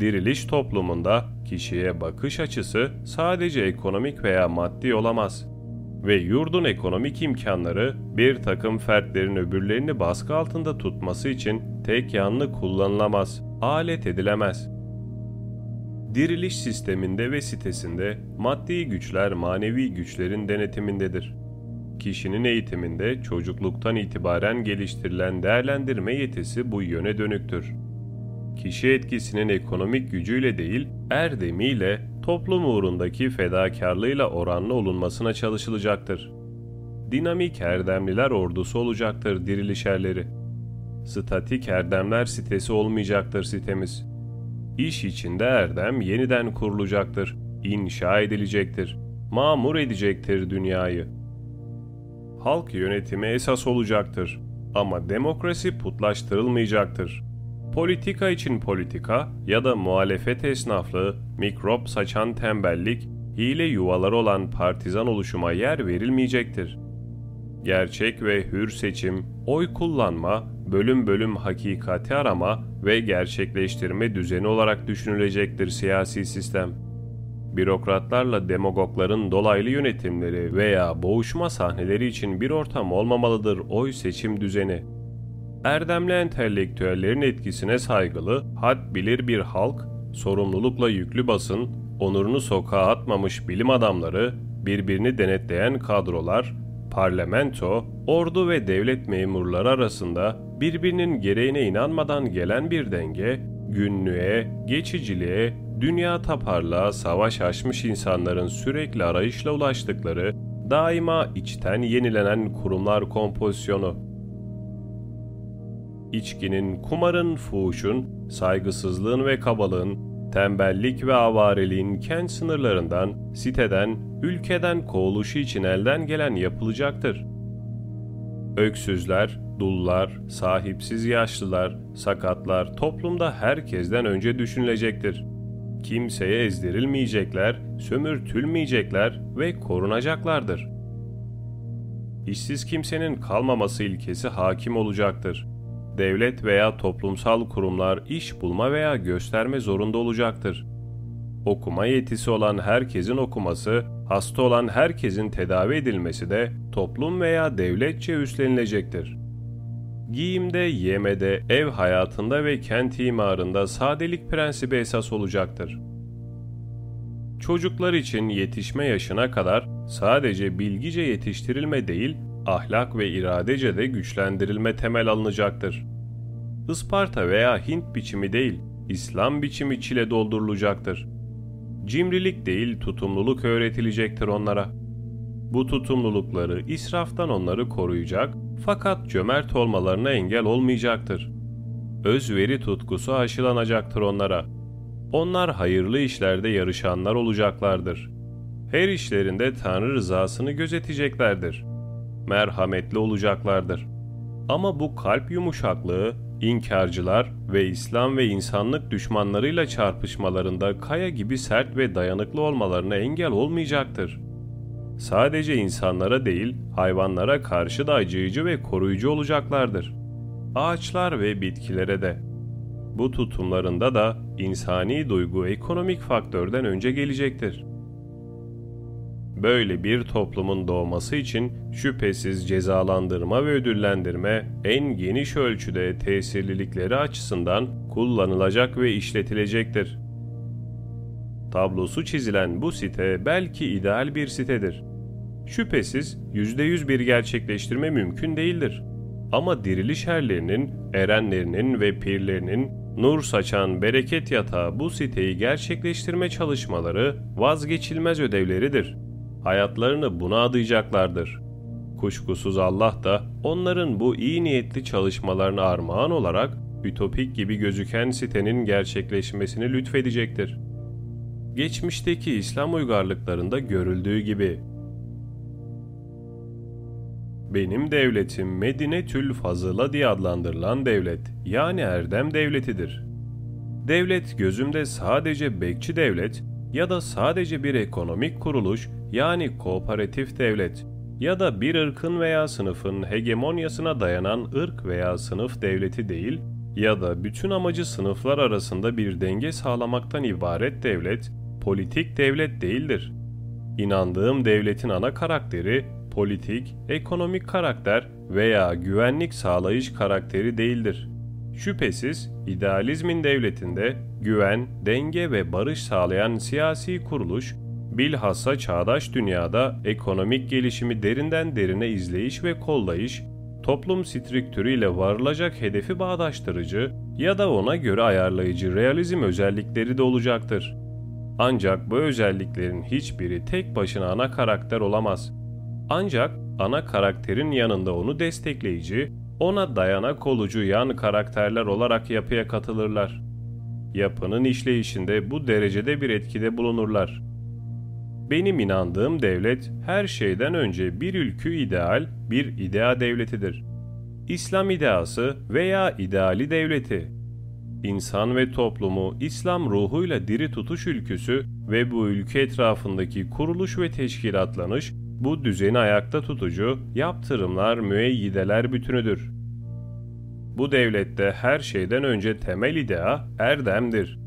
Diriliş toplumunda kişiye bakış açısı sadece ekonomik veya maddi olamaz ve yurdun ekonomik imkanları bir takım fertlerin öbürlerini baskı altında tutması için tek yanlı kullanılamaz, alet edilemez. Diriliş sisteminde ve sitesinde maddi güçler manevi güçlerin denetimindedir kişinin eğitiminde çocukluktan itibaren geliştirilen değerlendirme yetisi bu yöne dönüktür. Kişi etkisinin ekonomik gücüyle değil, erdemiyle, toplum uğrundaki fedakarlığıyla oranlı olunmasına çalışılacaktır. Dinamik erdemliler ordusu olacaktır dirilişerleri. Statik erdemler sitesi olmayacaktır sitemiz. İş içinde erdem yeniden kurulacaktır, inşa edilecektir, mamur edecektir dünyayı.'' halk yönetimi esas olacaktır. Ama demokrasi putlaştırılmayacaktır. Politika için politika ya da muhalefet esnaflığı, mikrop saçan tembellik, hile yuvaları olan partizan oluşuma yer verilmeyecektir. Gerçek ve hür seçim, oy kullanma, bölüm bölüm hakikati arama ve gerçekleştirme düzeni olarak düşünülecektir siyasi sistem bürokratlarla demagogların dolaylı yönetimleri veya boğuşma sahneleri için bir ortam olmamalıdır oy seçim düzeni. Erdemli entelektüellerin etkisine saygılı, had bilir bir halk, sorumlulukla yüklü basın, onurunu sokağa atmamış bilim adamları, birbirini denetleyen kadrolar, parlamento, ordu ve devlet memurları arasında birbirinin gereğine inanmadan gelen bir denge, günlüğe, geçiciliğe, dünya taparlığa savaş açmış insanların sürekli arayışla ulaştıkları, daima içten yenilenen kurumlar kompozisyonu. İçkinin, kumarın, fuhuşun, saygısızlığın ve kabalığın, tembellik ve avareliğin kent sınırlarından, siteden, ülkeden kovuluşu için elden gelen yapılacaktır. Öksüzler, dullar, sahipsiz yaşlılar, sakatlar toplumda herkesten önce düşünülecektir. Kimseye ezdirilmeyecekler, sömürtülmeyecekler ve korunacaklardır. İşsiz kimsenin kalmaması ilkesi hakim olacaktır. Devlet veya toplumsal kurumlar iş bulma veya gösterme zorunda olacaktır. Okuma yetisi olan herkesin okuması, hasta olan herkesin tedavi edilmesi de toplum veya devletçe üstlenilecektir. Giyimde, yemede, ev hayatında ve kent imarında sadelik prensibi esas olacaktır. Çocuklar için yetişme yaşına kadar sadece bilgice yetiştirilme değil, ahlak ve iradece de güçlendirilme temel alınacaktır. Isparta veya Hint biçimi değil, İslam biçimi çile doldurulacaktır. Cimrilik değil, tutumluluk öğretilecektir onlara. Bu tutumlulukları israftan onları koruyacak, fakat cömert olmalarına engel olmayacaktır. Özveri tutkusu aşılanacaktır onlara. Onlar hayırlı işlerde yarışanlar olacaklardır. Her işlerinde Tanrı rızasını gözeteceklerdir. Merhametli olacaklardır. Ama bu kalp yumuşaklığı inkarcılar ve İslam ve insanlık düşmanlarıyla çarpışmalarında kaya gibi sert ve dayanıklı olmalarına engel olmayacaktır. Sadece insanlara değil, hayvanlara karşı da acıyıcı ve koruyucu olacaklardır. Ağaçlar ve bitkilere de. Bu tutumlarında da insani duygu ekonomik faktörden önce gelecektir. Böyle bir toplumun doğması için şüphesiz cezalandırma ve ödüllendirme en geniş ölçüde tesirlilikleri açısından kullanılacak ve işletilecektir. Tablosu çizilen bu site belki ideal bir sitedir. Şüphesiz %100 bir gerçekleştirme mümkün değildir. Ama diriliş erlerinin, erenlerinin ve pirlerinin nur saçan bereket yatağı bu siteyi gerçekleştirme çalışmaları vazgeçilmez ödevleridir hayatlarını buna adayacaklardır. Kuşkusuz Allah da onların bu iyi niyetli çalışmalarını armağan olarak ütopik gibi gözüken sitenin gerçekleşmesini lütfedecektir. Geçmişteki İslam uygarlıklarında görüldüğü gibi benim devletim Medine Tül Fazıla diye adlandırılan devlet, yani Erdem devletidir. Devlet gözümde sadece bekçi devlet ya da sadece bir ekonomik kuruluş yani kooperatif devlet ya da bir ırkın veya sınıfın hegemonyasına dayanan ırk veya sınıf devleti değil ya da bütün amacı sınıflar arasında bir denge sağlamaktan ibaret devlet, politik devlet değildir. İnandığım devletin ana karakteri politik, ekonomik karakter veya güvenlik sağlayış karakteri değildir. Şüphesiz idealizmin devletinde güven, denge ve barış sağlayan siyasi kuruluş bilhassa çağdaş dünyada ekonomik gelişimi derinden derine izleyiş ve kollayış, toplum strüktürüyle varılacak hedefi bağdaştırıcı ya da ona göre ayarlayıcı realizm özellikleri de olacaktır. Ancak bu özelliklerin hiçbiri tek başına ana karakter olamaz. Ancak ana karakterin yanında onu destekleyici, ona dayanak olucu yan karakterler olarak yapıya katılırlar. Yapının işleyişinde bu derecede bir etkide bulunurlar. Benim inandığım devlet her şeyden önce bir ülkü ideal, bir idea devletidir. İslam ideası veya ideali devleti. İnsan ve toplumu İslam ruhuyla diri tutuş ülküsü ve bu ülke etrafındaki kuruluş ve teşkilatlanış bu düzeni ayakta tutucu yaptırımlar müeyyideler bütünüdür. Bu devlette her şeyden önce temel idea erdemdir.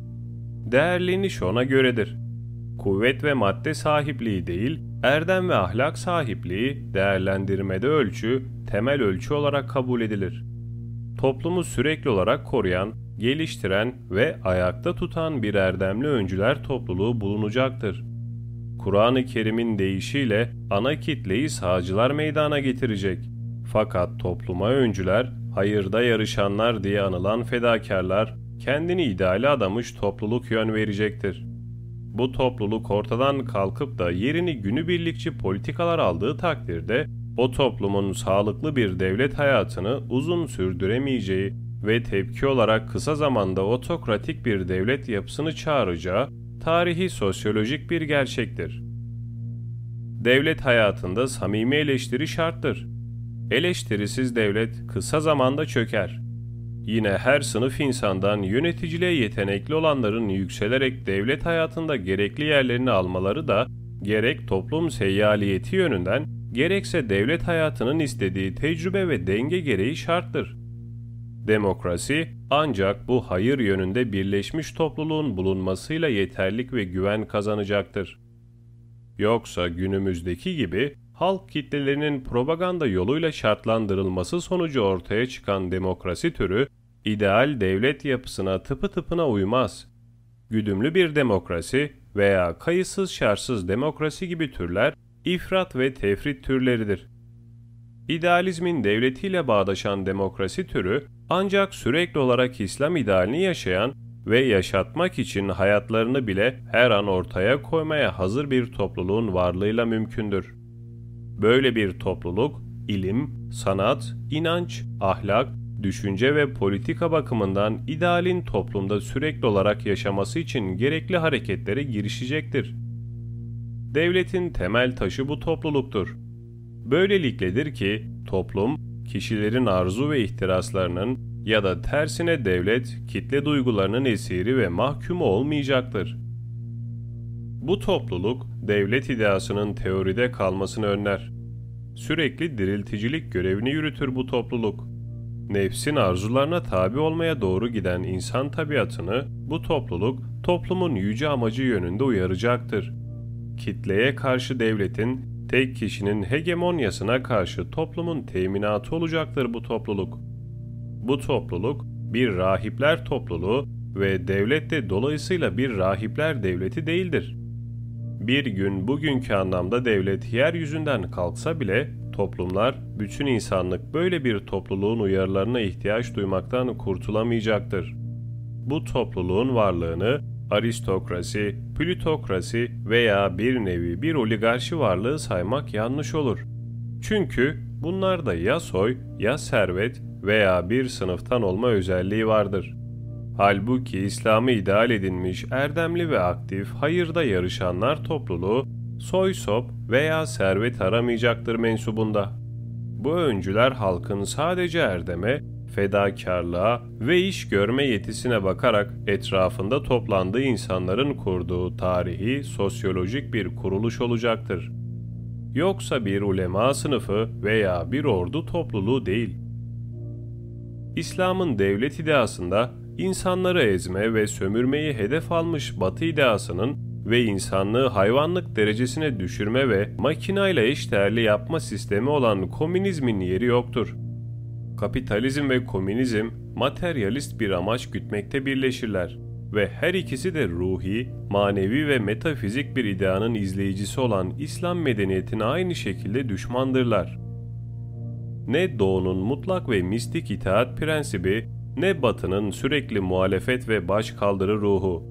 Değerleniş ona göredir kuvvet ve madde sahipliği değil, erdem ve ahlak sahipliği değerlendirmede ölçü, temel ölçü olarak kabul edilir. Toplumu sürekli olarak koruyan, geliştiren ve ayakta tutan bir erdemli öncüler topluluğu bulunacaktır. Kur'an-ı Kerim'in deyişiyle ana kitleyi sağcılar meydana getirecek. Fakat topluma öncüler, hayırda yarışanlar diye anılan fedakarlar, kendini ideale adamış topluluk yön verecektir bu topluluk ortadan kalkıp da yerini günübirlikçi politikalar aldığı takdirde o toplumun sağlıklı bir devlet hayatını uzun sürdüremeyeceği ve tepki olarak kısa zamanda otokratik bir devlet yapısını çağıracağı tarihi sosyolojik bir gerçektir. Devlet hayatında samimi eleştiri şarttır. Eleştirisiz devlet kısa zamanda çöker. Yine her sınıf insandan yöneticiliğe yetenekli olanların yükselerek devlet hayatında gerekli yerlerini almaları da gerek toplum seyyaliyeti yönünden gerekse devlet hayatının istediği tecrübe ve denge gereği şarttır. Demokrasi ancak bu hayır yönünde birleşmiş topluluğun bulunmasıyla yeterlik ve güven kazanacaktır. Yoksa günümüzdeki gibi halk kitlelerinin propaganda yoluyla şartlandırılması sonucu ortaya çıkan demokrasi türü ideal devlet yapısına tıpı tıpına uymaz. Güdümlü bir demokrasi veya kayıtsız şartsız demokrasi gibi türler ifrat ve tefrit türleridir. İdealizmin devletiyle bağdaşan demokrasi türü ancak sürekli olarak İslam idealini yaşayan ve yaşatmak için hayatlarını bile her an ortaya koymaya hazır bir topluluğun varlığıyla mümkündür. Böyle bir topluluk ilim, sanat, inanç, ahlak, düşünce ve politika bakımından idealin toplumda sürekli olarak yaşaması için gerekli hareketlere girişecektir. Devletin temel taşı bu topluluktur. Böylelikledir ki toplum, kişilerin arzu ve ihtiraslarının ya da tersine devlet, kitle duygularının esiri ve mahkumu olmayacaktır. Bu topluluk, devlet ideasının teoride kalmasını önler. Sürekli dirilticilik görevini yürütür bu topluluk. Nefsin arzularına tabi olmaya doğru giden insan tabiatını bu topluluk toplumun yüce amacı yönünde uyaracaktır. Kitleye karşı devletin, tek kişinin hegemonyasına karşı toplumun teminatı olacaktır bu topluluk. Bu topluluk bir rahipler topluluğu ve devlet de dolayısıyla bir rahipler devleti değildir. Bir gün bugünkü anlamda devlet yeryüzünden kalksa bile toplumlar, bütün insanlık böyle bir topluluğun uyarılarına ihtiyaç duymaktan kurtulamayacaktır. Bu topluluğun varlığını aristokrasi, plütokrasi veya bir nevi bir oligarşi varlığı saymak yanlış olur. Çünkü bunlarda ya soy, ya servet veya bir sınıftan olma özelliği vardır.'' Halbuki İslam'ı ideal edinmiş erdemli ve aktif hayırda yarışanlar topluluğu soy sop veya servet aramayacaktır mensubunda. Bu öncüler halkın sadece erdeme, fedakarlığa ve iş görme yetisine bakarak etrafında toplandığı insanların kurduğu tarihi, sosyolojik bir kuruluş olacaktır. Yoksa bir ulema sınıfı veya bir ordu topluluğu değil. İslam'ın devlet ideasında insanları ezme ve sömürmeyi hedef almış Batı ideasının ve insanlığı hayvanlık derecesine düşürme ve makinayla eşdeğerli yapma sistemi olan komünizmin yeri yoktur. Kapitalizm ve komünizm materyalist bir amaç gütmekte birleşirler ve her ikisi de ruhi, manevi ve metafizik bir ideanın izleyicisi olan İslam medeniyetine aynı şekilde düşmandırlar. Ne doğunun mutlak ve mistik itaat prensibi ne batının sürekli muhalefet ve baş kaldırı ruhu.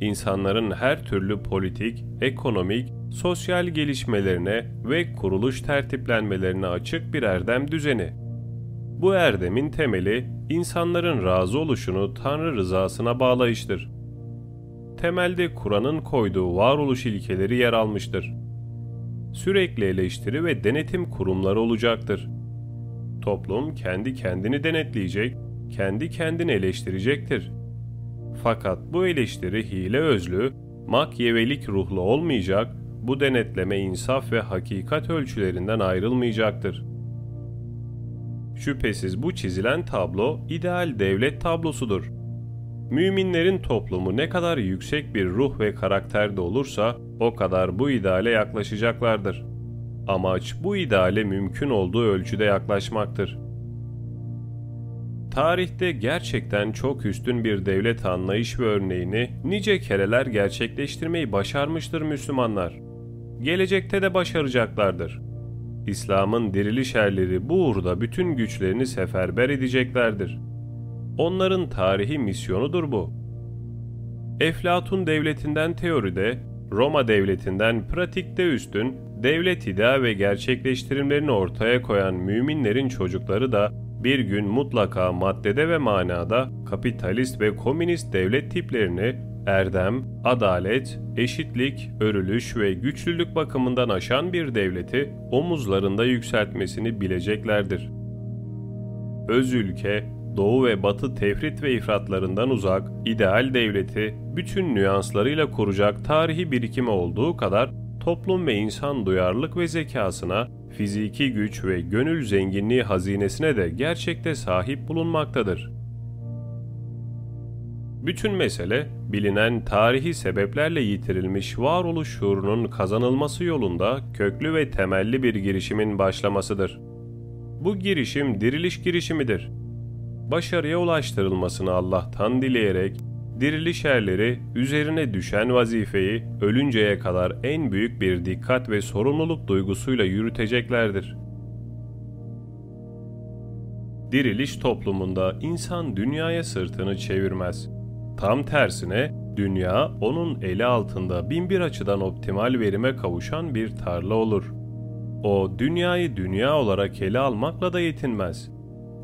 İnsanların her türlü politik, ekonomik, sosyal gelişmelerine ve kuruluş tertiplenmelerine açık bir erdem düzeni. Bu erdemin temeli insanların razı oluşunu Tanrı rızasına bağlayıştır. Temelde Kur'an'ın koyduğu varoluş ilkeleri yer almıştır. Sürekli eleştiri ve denetim kurumları olacaktır. Toplum kendi kendini denetleyecek kendi kendini eleştirecektir. Fakat bu eleştiri hile özlü, makyevelik ruhlu olmayacak, bu denetleme insaf ve hakikat ölçülerinden ayrılmayacaktır. Şüphesiz bu çizilen tablo ideal devlet tablosudur. Müminlerin toplumu ne kadar yüksek bir ruh ve karakterde olursa o kadar bu ideale yaklaşacaklardır. Amaç bu ideale mümkün olduğu ölçüde yaklaşmaktır. Tarihte gerçekten çok üstün bir devlet anlayış ve örneğini nice kereler gerçekleştirmeyi başarmıştır Müslümanlar. Gelecekte de başaracaklardır. İslam'ın diriliş erleri bu uğurda bütün güçlerini seferber edeceklerdir. Onların tarihi misyonudur bu. Eflatun devletinden teoride, Roma devletinden pratikte üstün, devlet idea ve gerçekleştirimlerini ortaya koyan müminlerin çocukları da bir gün mutlaka maddede ve manada kapitalist ve komünist devlet tiplerini erdem, adalet, eşitlik, örülüş ve güçlülük bakımından aşan bir devleti omuzlarında yükseltmesini bileceklerdir. Öz ülke, doğu ve batı tefrit ve ifratlarından uzak, ideal devleti bütün nüanslarıyla kuracak tarihi birikimi olduğu kadar toplum ve insan duyarlılık ve zekasına fiziki güç ve gönül zenginliği hazinesine de gerçekte sahip bulunmaktadır. Bütün mesele bilinen tarihi sebeplerle yitirilmiş varoluş şuurunun kazanılması yolunda köklü ve temelli bir girişimin başlamasıdır. Bu girişim diriliş girişimidir. Başarıya ulaştırılmasını Allah'tan dileyerek diriliş erleri üzerine düşen vazifeyi ölünceye kadar en büyük bir dikkat ve sorumluluk duygusuyla yürüteceklerdir. Diriliş toplumunda insan dünyaya sırtını çevirmez. Tam tersine dünya onun eli altında binbir açıdan optimal verime kavuşan bir tarla olur. O dünyayı dünya olarak ele almakla da yetinmez.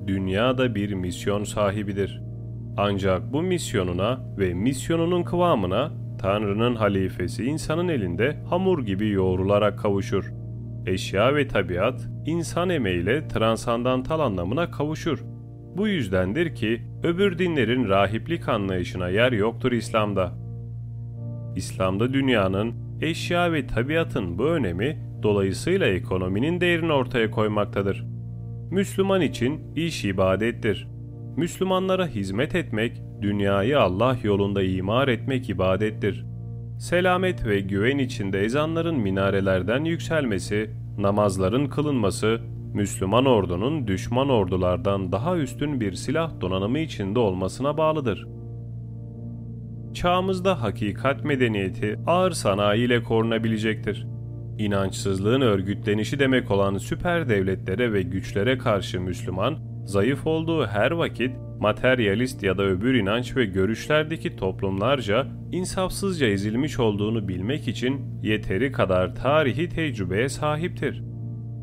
dünyada bir misyon sahibidir. Ancak bu misyonuna ve misyonunun kıvamına Tanrı'nın halifesi insanın elinde hamur gibi yoğrularak kavuşur. Eşya ve tabiat insan emeğiyle transandantal anlamına kavuşur. Bu yüzdendir ki öbür dinlerin rahiplik anlayışına yer yoktur İslam'da. İslam'da dünyanın, eşya ve tabiatın bu önemi dolayısıyla ekonominin değerini ortaya koymaktadır. Müslüman için iş ibadettir. Müslümanlara hizmet etmek, dünyayı Allah yolunda imar etmek ibadettir. Selamet ve güven içinde ezanların minarelerden yükselmesi, namazların kılınması, Müslüman ordunun düşman ordulardan daha üstün bir silah donanımı içinde olmasına bağlıdır. Çağımızda hakikat medeniyeti ağır sanayi ile korunabilecektir. İnançsızlığın örgütlenişi demek olan süper devletlere ve güçlere karşı Müslüman, zayıf olduğu her vakit materyalist ya da öbür inanç ve görüşlerdeki toplumlarca insafsızca ezilmiş olduğunu bilmek için yeteri kadar tarihi tecrübeye sahiptir.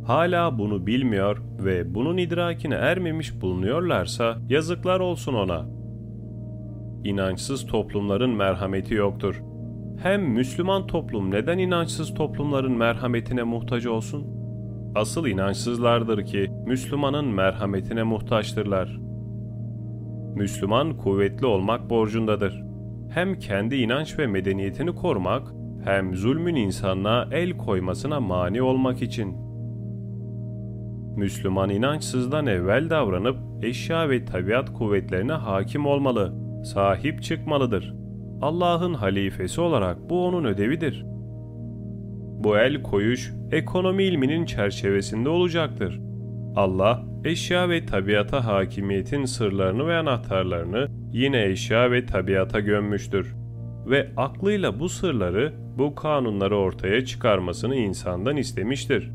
Hala bunu bilmiyor ve bunun idrakine ermemiş bulunuyorlarsa yazıklar olsun ona. İnançsız toplumların merhameti yoktur. Hem Müslüman toplum neden inançsız toplumların merhametine muhtaç olsun? Asıl inançsızlardır ki Müslümanın merhametine muhtaçtırlar. Müslüman kuvvetli olmak borcundadır. Hem kendi inanç ve medeniyetini korumak, hem zulmün insanlığa el koymasına mani olmak için. Müslüman inançsızdan evvel davranıp eşya ve tabiat kuvvetlerine hakim olmalı, sahip çıkmalıdır. Allah'ın halifesi olarak bu onun ödevidir. Bu el koyuş ekonomi ilminin çerçevesinde olacaktır. Allah eşya ve tabiata hakimiyetin sırlarını ve anahtarlarını yine eşya ve tabiata gömmüştür ve aklıyla bu sırları, bu kanunları ortaya çıkarmasını insandan istemiştir.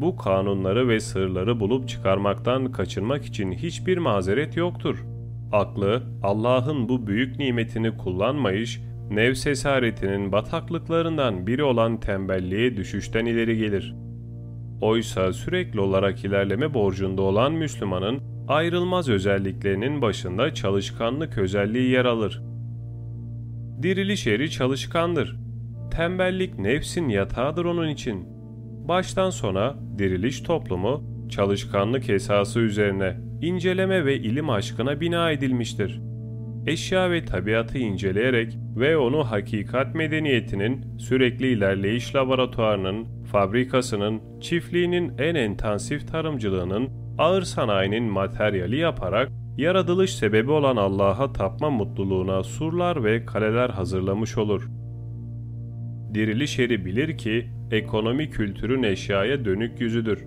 Bu kanunları ve sırları bulup çıkarmaktan kaçınmak için hiçbir mazeret yoktur. Aklı, Allah'ın bu büyük nimetini kullanmayış, nefs esaretinin bataklıklarından biri olan tembelliğe düşüşten ileri gelir.'' Oysa sürekli olarak ilerleme borcunda olan Müslümanın ayrılmaz özelliklerinin başında çalışkanlık özelliği yer alır. Diriliş eri çalışkandır. Tembellik nefsin yatağıdır onun için. Baştan sona diriliş toplumu çalışkanlık esası üzerine inceleme ve ilim aşkına bina edilmiştir. Eşya ve tabiatı inceleyerek ve onu hakikat medeniyetinin sürekli ilerleyiş laboratuvarının fabrikasının, çiftliğinin en intensif tarımcılığının, ağır sanayinin materyali yaparak yaratılış sebebi olan Allah'a tapma mutluluğuna surlar ve kaleler hazırlamış olur. Diriliş eri bilir ki ekonomi kültürün eşyaya dönük yüzüdür.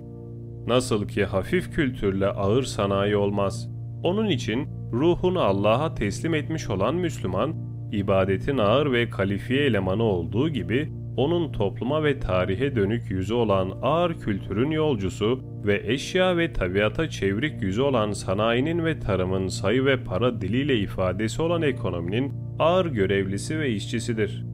Nasıl ki hafif kültürle ağır sanayi olmaz. Onun için ruhunu Allah'a teslim etmiş olan Müslüman, ibadetin ağır ve kalifiye elemanı olduğu gibi onun topluma ve tarihe dönük yüzü olan ağır kültürün yolcusu ve eşya ve tabiata çevrik yüzü olan sanayinin ve tarımın sayı ve para diliyle ifadesi olan ekonominin ağır görevlisi ve işçisidir.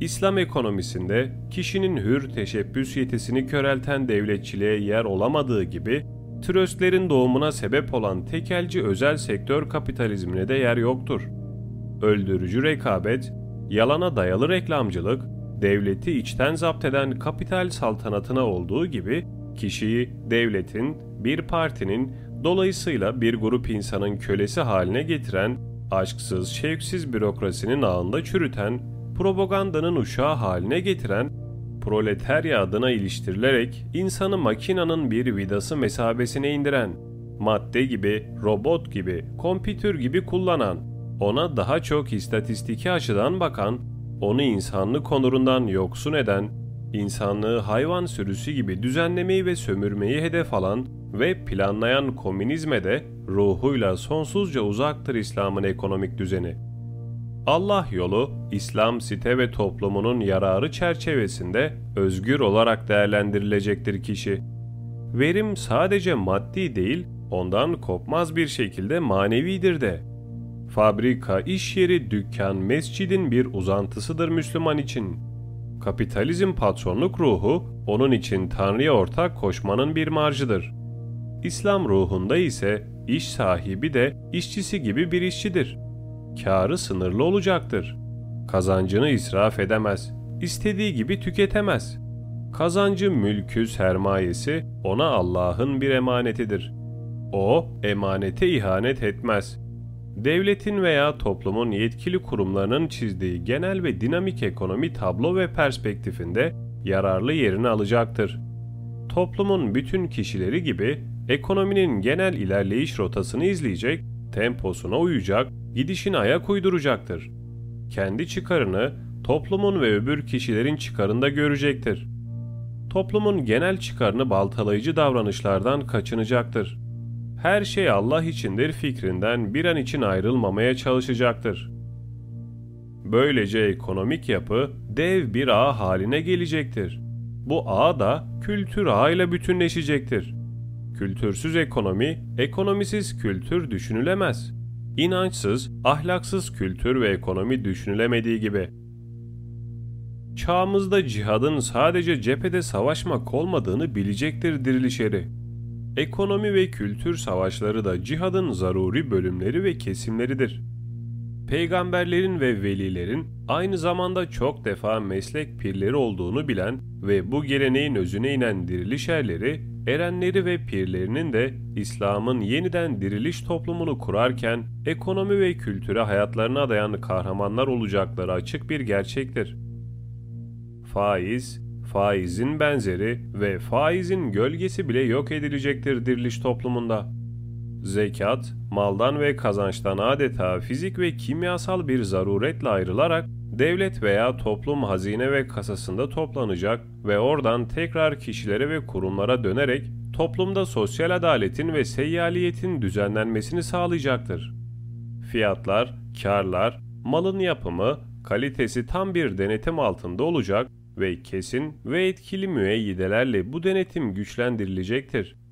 İslam ekonomisinde kişinin hür teşebbüs yetisini körelten devletçiliğe yer olamadığı gibi tröstlerin doğumuna sebep olan tekelci özel sektör kapitalizmine de yer yoktur. Öldürücü rekabet, yalana dayalı reklamcılık, devleti içten zapt eden kapital saltanatına olduğu gibi kişiyi devletin, bir partinin, dolayısıyla bir grup insanın kölesi haline getiren, aşksız, şevksiz bürokrasinin ağında çürüten, propagandanın uşağı haline getiren, proletarya adına iliştirilerek insanı makinanın bir vidası mesabesine indiren, madde gibi, robot gibi, kompütür gibi kullanan, ona daha çok istatistiki açıdan bakan, onu insanlık onurundan yoksun eden, insanlığı hayvan sürüsü gibi düzenlemeyi ve sömürmeyi hedef alan ve planlayan komünizme de ruhuyla sonsuzca uzaktır İslam'ın ekonomik düzeni. Allah yolu, İslam site ve toplumunun yararı çerçevesinde özgür olarak değerlendirilecektir kişi. Verim sadece maddi değil, ondan kopmaz bir şekilde manevidir de. Fabrika, iş yeri, dükkan, mescidin bir uzantısıdır Müslüman için. Kapitalizm patronluk ruhu onun için Tanrı'ya ortak koşmanın bir marjıdır. İslam ruhunda ise iş sahibi de işçisi gibi bir işçidir. Kârı sınırlı olacaktır. Kazancını israf edemez, istediği gibi tüketemez. Kazancı, mülkü, sermayesi ona Allah'ın bir emanetidir. O emanete ihanet etmez. Devletin veya toplumun yetkili kurumlarının çizdiği genel ve dinamik ekonomi tablo ve perspektifinde yararlı yerini alacaktır. Toplumun bütün kişileri gibi ekonominin genel ilerleyiş rotasını izleyecek, temposuna uyacak, gidişine ayak uyduracaktır. Kendi çıkarını toplumun ve öbür kişilerin çıkarında görecektir. Toplumun genel çıkarını baltalayıcı davranışlardan kaçınacaktır. Her şey Allah içindir fikrinden bir an için ayrılmamaya çalışacaktır. Böylece ekonomik yapı dev bir ağ haline gelecektir. Bu ağ da kültür ağıyla bütünleşecektir. Kültürsüz ekonomi, ekonomisiz kültür düşünülemez. İnançsız, ahlaksız kültür ve ekonomi düşünülemediği gibi. Çağımızda cihadın sadece cephede savaşmak olmadığını bilecektir dirilişeri. Ekonomi ve kültür savaşları da cihadın zaruri bölümleri ve kesimleridir. Peygamberlerin ve velilerin aynı zamanda çok defa meslek pirleri olduğunu bilen ve bu geleneğin özüne inen diriliş erleri, erenleri ve pirlerinin de İslam'ın yeniden diriliş toplumunu kurarken ekonomi ve kültüre hayatlarına adayan kahramanlar olacakları açık bir gerçektir. Faiz, faizin benzeri ve faizin gölgesi bile yok edilecektir diriliş toplumunda. Zekat, maldan ve kazançtan adeta fizik ve kimyasal bir zaruretle ayrılarak devlet veya toplum hazine ve kasasında toplanacak ve oradan tekrar kişilere ve kurumlara dönerek toplumda sosyal adaletin ve seyyaliyetin düzenlenmesini sağlayacaktır. Fiyatlar, karlar, malın yapımı, kalitesi tam bir denetim altında olacak ve kesin ve etkili müeyyidelerle bu denetim güçlendirilecektir.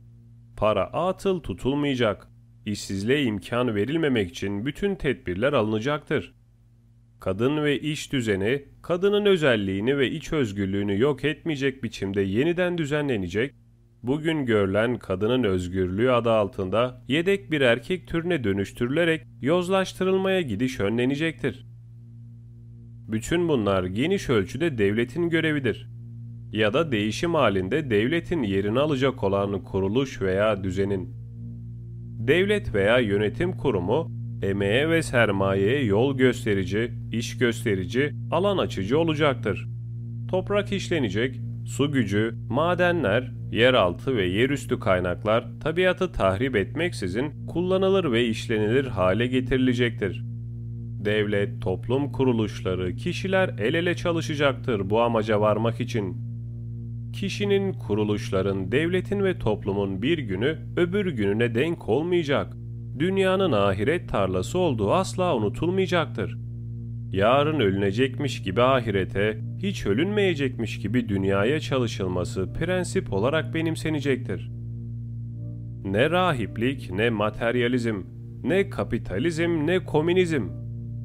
Para atıl tutulmayacak. İşsizliğe imkan verilmemek için bütün tedbirler alınacaktır. Kadın ve iş düzeni, kadının özelliğini ve iç özgürlüğünü yok etmeyecek biçimde yeniden düzenlenecek, bugün görülen kadının özgürlüğü adı altında yedek bir erkek türüne dönüştürülerek yozlaştırılmaya gidiş önlenecektir. Bütün bunlar geniş ölçüde devletin görevidir. Ya da değişim halinde devletin yerini alacak olan kuruluş veya düzenin. Devlet veya yönetim kurumu emeğe ve sermayeye yol gösterici, iş gösterici, alan açıcı olacaktır. Toprak işlenecek, su gücü, madenler, yeraltı ve yerüstü kaynaklar tabiatı tahrip etmeksizin kullanılır ve işlenilir hale getirilecektir devlet, toplum kuruluşları, kişiler el ele çalışacaktır bu amaca varmak için. Kişinin, kuruluşların, devletin ve toplumun bir günü öbür gününe denk olmayacak. Dünyanın ahiret tarlası olduğu asla unutulmayacaktır. Yarın ölünecekmiş gibi ahirete, hiç ölünmeyecekmiş gibi dünyaya çalışılması prensip olarak benimsenecektir. Ne rahiplik, ne materyalizm, ne kapitalizm, ne komünizm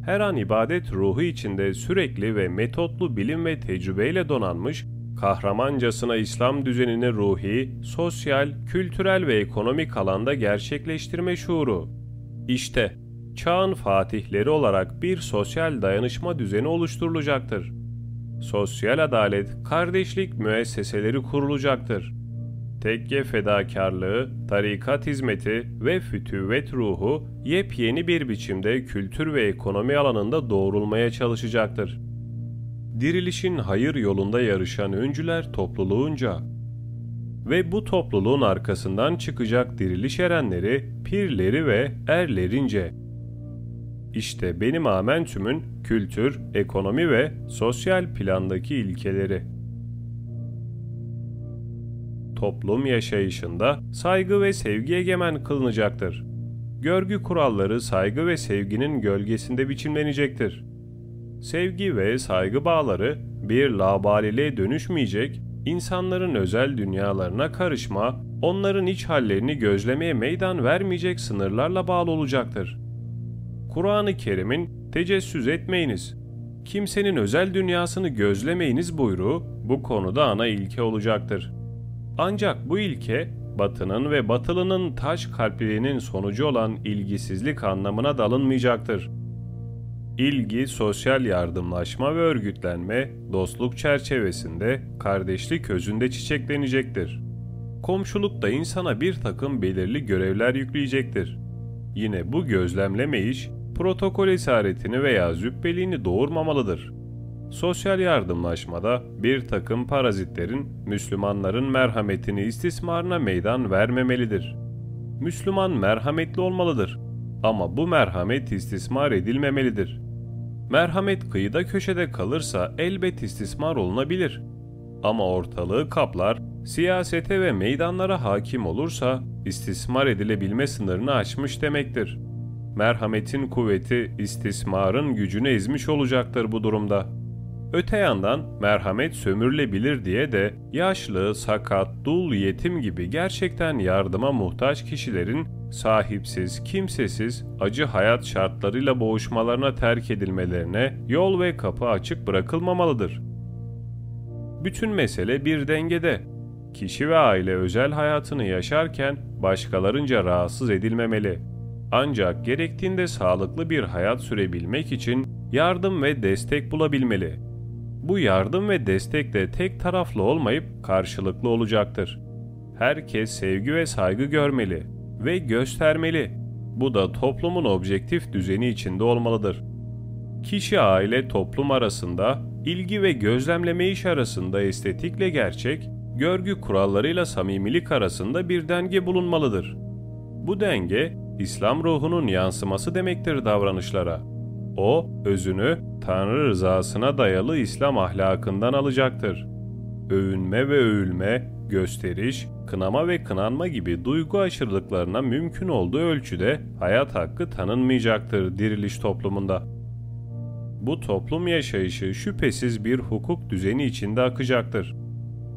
her an ibadet ruhu içinde sürekli ve metotlu bilim ve tecrübeyle donanmış, kahramancasına İslam düzenini ruhi, sosyal, kültürel ve ekonomik alanda gerçekleştirme şuuru. İşte çağın fatihleri olarak bir sosyal dayanışma düzeni oluşturulacaktır. Sosyal adalet, kardeşlik müesseseleri kurulacaktır tekke fedakarlığı, tarikat hizmeti ve fütüvvet ruhu yepyeni bir biçimde kültür ve ekonomi alanında doğrulmaya çalışacaktır. Dirilişin hayır yolunda yarışan öncüler topluluğunca ve bu topluluğun arkasından çıkacak diriliş erenleri, pirleri ve erlerince. İşte benim amentümün kültür, ekonomi ve sosyal plandaki ilkeleri toplum yaşayışında saygı ve sevgi egemen kılınacaktır. Görgü kuralları saygı ve sevginin gölgesinde biçimlenecektir. Sevgi ve saygı bağları bir labaliliğe dönüşmeyecek, insanların özel dünyalarına karışma, onların iç hallerini gözlemeye meydan vermeyecek sınırlarla bağlı olacaktır. Kur'an-ı Kerim'in tecessüs etmeyiniz, kimsenin özel dünyasını gözlemeyiniz buyruğu bu konuda ana ilke olacaktır. Ancak bu ilke batının ve batılının taş kalpliliğinin sonucu olan ilgisizlik anlamına dalınmayacaktır. İlgi, sosyal yardımlaşma ve örgütlenme, dostluk çerçevesinde, kardeşlik özünde çiçeklenecektir. Komşuluk da insana bir takım belirli görevler yükleyecektir. Yine bu gözlemleme iş, protokol esaretini veya züppeliğini doğurmamalıdır. Sosyal yardımlaşmada bir takım parazitlerin Müslümanların merhametini istismarına meydan vermemelidir. Müslüman merhametli olmalıdır ama bu merhamet istismar edilmemelidir. Merhamet kıyıda köşede kalırsa elbet istismar olunabilir. Ama ortalığı kaplar, siyasete ve meydanlara hakim olursa istismar edilebilme sınırını aşmış demektir. Merhametin kuvveti istismarın gücünü ezmiş olacaktır bu durumda. Öte yandan merhamet sömürülebilir diye de yaşlı, sakat, dul, yetim gibi gerçekten yardıma muhtaç kişilerin sahipsiz, kimsesiz, acı hayat şartlarıyla boğuşmalarına terk edilmelerine yol ve kapı açık bırakılmamalıdır. Bütün mesele bir dengede. Kişi ve aile özel hayatını yaşarken başkalarınca rahatsız edilmemeli. Ancak gerektiğinde sağlıklı bir hayat sürebilmek için yardım ve destek bulabilmeli. Bu yardım ve destek de tek taraflı olmayıp karşılıklı olacaktır. Herkes sevgi ve saygı görmeli ve göstermeli. Bu da toplumun objektif düzeni içinde olmalıdır. Kişi aile toplum arasında, ilgi ve gözlemleme iş arasında estetikle gerçek, görgü kurallarıyla samimilik arasında bir denge bulunmalıdır. Bu denge, İslam ruhunun yansıması demektir davranışlara. O, özünü Tanrı rızasına dayalı İslam ahlakından alacaktır. Övünme ve övülme, gösteriş, kınama ve kınanma gibi duygu aşırılıklarına mümkün olduğu ölçüde hayat hakkı tanınmayacaktır diriliş toplumunda. Bu toplum yaşayışı şüphesiz bir hukuk düzeni içinde akacaktır.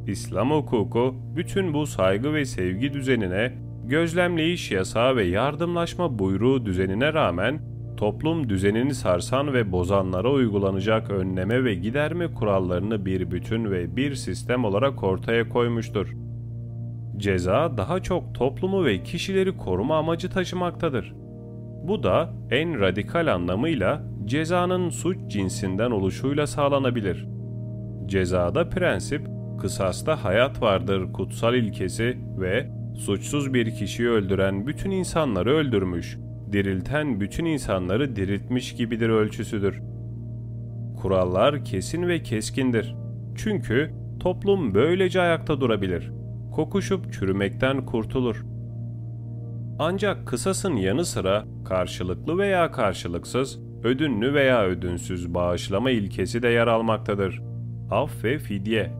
İslam hukuku bütün bu saygı ve sevgi düzenine, gözlemleyiş yasağı ve yardımlaşma buyruğu düzenine rağmen toplum düzenini sarsan ve bozanlara uygulanacak önleme ve giderme kurallarını bir bütün ve bir sistem olarak ortaya koymuştur. Ceza daha çok toplumu ve kişileri koruma amacı taşımaktadır. Bu da en radikal anlamıyla cezanın suç cinsinden oluşuyla sağlanabilir. Cezada prensip, kısasta hayat vardır kutsal ilkesi ve suçsuz bir kişiyi öldüren bütün insanları öldürmüş, dirilten bütün insanları diriltmiş gibidir ölçüsüdür. Kurallar kesin ve keskindir. Çünkü toplum böylece ayakta durabilir. Kokuşup çürümekten kurtulur. Ancak kısasın yanı sıra karşılıklı veya karşılıksız, ödünlü veya ödünsüz bağışlama ilkesi de yer almaktadır. Af ve fidye.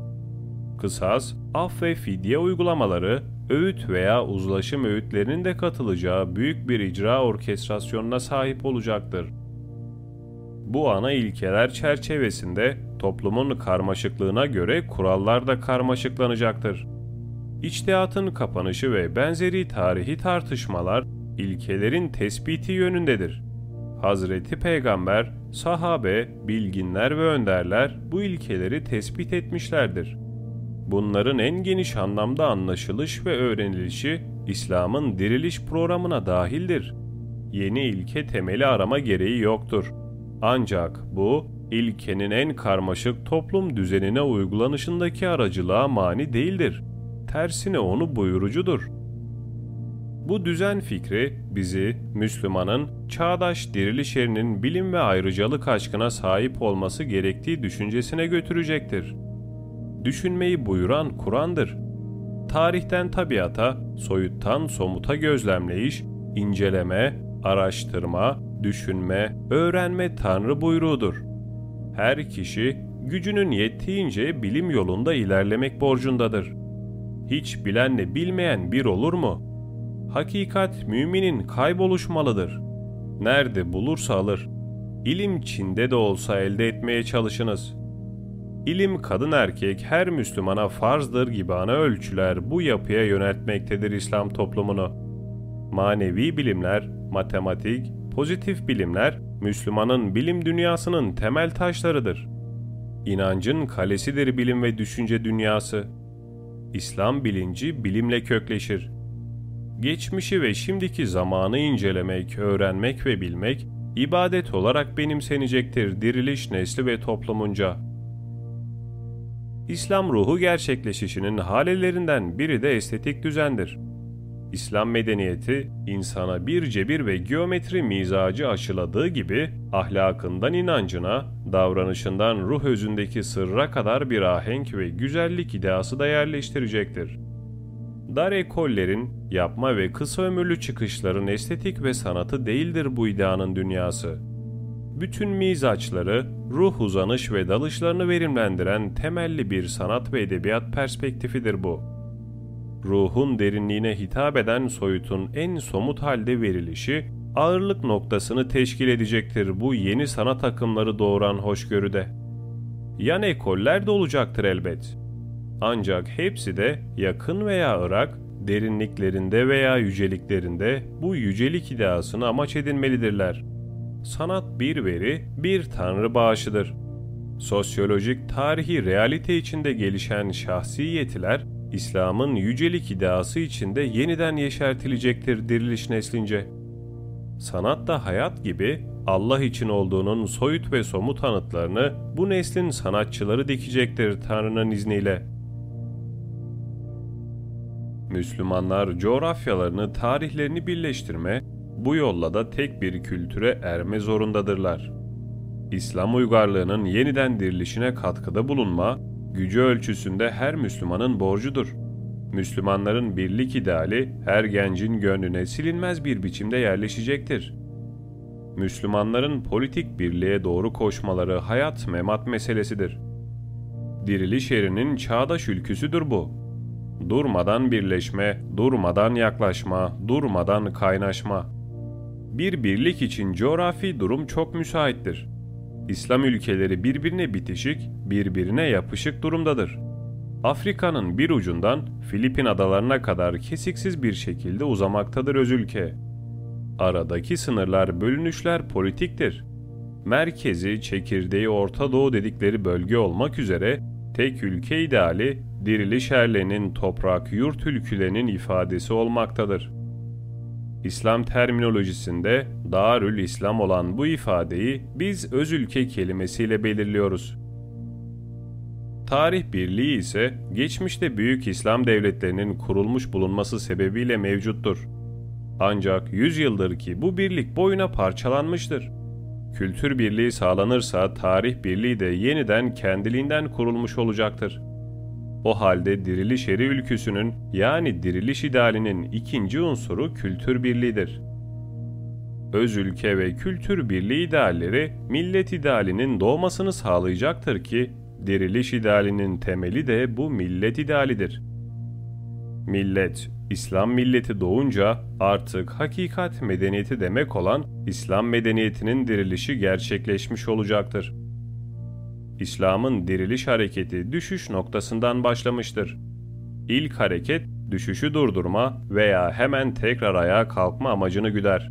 Kısas, af ve fidye uygulamaları öğüt veya uzlaşım öğütlerinin de katılacağı büyük bir icra orkestrasyonuna sahip olacaktır. Bu ana ilkeler çerçevesinde toplumun karmaşıklığına göre kurallar da karmaşıklanacaktır. İçtihatın kapanışı ve benzeri tarihi tartışmalar ilkelerin tespiti yönündedir. Hazreti Peygamber, sahabe, bilginler ve önderler bu ilkeleri tespit etmişlerdir. Bunların en geniş anlamda anlaşılış ve öğrenilişi İslam'ın diriliş programına dahildir. Yeni ilke temeli arama gereği yoktur. Ancak bu, ilkenin en karmaşık toplum düzenine uygulanışındaki aracılığa mani değildir. Tersine onu buyurucudur. Bu düzen fikri bizi Müslümanın çağdaş diriliş erinin bilim ve ayrıcalık aşkına sahip olması gerektiği düşüncesine götürecektir düşünmeyi buyuran Kur'an'dır. Tarihten tabiata, soyuttan somuta gözlemleyiş, inceleme, araştırma, düşünme, öğrenme Tanrı buyruğudur. Her kişi gücünün yettiğince bilim yolunda ilerlemek borcundadır. Hiç bilenle bilmeyen bir olur mu? Hakikat müminin kayboluşmalıdır. Nerede bulursa alır. İlim Çin'de de olsa elde etmeye çalışınız.'' İlim kadın erkek her Müslümana farzdır gibi ana ölçüler bu yapıya yöneltmektedir İslam toplumunu. Manevi bilimler, matematik, pozitif bilimler Müslümanın bilim dünyasının temel taşlarıdır. İnancın kalesidir bilim ve düşünce dünyası. İslam bilinci bilimle kökleşir. Geçmişi ve şimdiki zamanı incelemek, öğrenmek ve bilmek ibadet olarak benimsenecektir diriliş nesli ve toplumunca. İslam ruhu gerçekleşişinin halelerinden biri de estetik düzendir. İslam medeniyeti insana bir cebir ve geometri mizacı aşıladığı gibi ahlakından inancına, davranışından ruh özündeki sırra kadar bir ahenk ve güzellik ideası da yerleştirecektir. Dar ekollerin, yapma ve kısa ömürlü çıkışların estetik ve sanatı değildir bu ideanın dünyası. Bütün mizaçları, ruh uzanış ve dalışlarını verimlendiren temelli bir sanat ve edebiyat perspektifidir bu. Ruhun derinliğine hitap eden soyutun en somut halde verilişi, ağırlık noktasını teşkil edecektir bu yeni sanat akımları doğuran hoşgörüde. Yan ekoller de olacaktır elbet. Ancak hepsi de yakın veya ırak, derinliklerinde veya yüceliklerinde bu yücelik ideasını amaç edinmelidirler. Sanat bir veri, bir tanrı bağışıdır. Sosyolojik tarihi realite içinde gelişen şahsi yetiler, İslam'ın yücelik ideası içinde yeniden yeşertilecektir diriliş neslince. Sanat da hayat gibi Allah için olduğunun soyut ve somut anıtlarını bu neslin sanatçıları dikecektir Tanrı'nın izniyle. Müslümanlar coğrafyalarını, tarihlerini birleştirme, bu yolla da tek bir kültüre erme zorundadırlar. İslam uygarlığının yeniden dirilişine katkıda bulunma, gücü ölçüsünde her Müslümanın borcudur. Müslümanların birlik ideali her gencin gönlüne silinmez bir biçimde yerleşecektir. Müslümanların politik birliğe doğru koşmaları hayat memat meselesidir. Diriliş yerinin çağdaş ülküsüdür bu. Durmadan birleşme, durmadan yaklaşma, durmadan kaynaşma. Bir birlik için coğrafi durum çok müsaittir. İslam ülkeleri birbirine bitişik, birbirine yapışık durumdadır. Afrika'nın bir ucundan Filipin adalarına kadar kesiksiz bir şekilde uzamaktadır öz ülke. Aradaki sınırlar, bölünüşler politiktir. Merkezi, çekirdeği Orta Doğu dedikleri bölge olmak üzere tek ülke ideali diriliş erlerinin toprak, yurt ülkülerinin ifadesi olmaktadır.'' İslam terminolojisinde Darül İslam olan bu ifadeyi biz öz ülke kelimesiyle belirliyoruz. Tarih birliği ise geçmişte büyük İslam devletlerinin kurulmuş bulunması sebebiyle mevcuttur. Ancak 100 yıldır ki bu birlik boyuna parçalanmıştır. Kültür birliği sağlanırsa tarih birliği de yeniden kendiliğinden kurulmuş olacaktır.'' O halde diriliş eri ülküsünün yani diriliş idealinin ikinci unsuru kültür birliğidir. Öz ülke ve kültür birliği idealleri millet idealinin doğmasını sağlayacaktır ki diriliş idealinin temeli de bu millet idealidir. Millet, İslam milleti doğunca artık hakikat medeniyeti demek olan İslam medeniyetinin dirilişi gerçekleşmiş olacaktır. İslam'ın diriliş hareketi düşüş noktasından başlamıştır. İlk hareket düşüşü durdurma veya hemen tekrar ayağa kalkma amacını güder.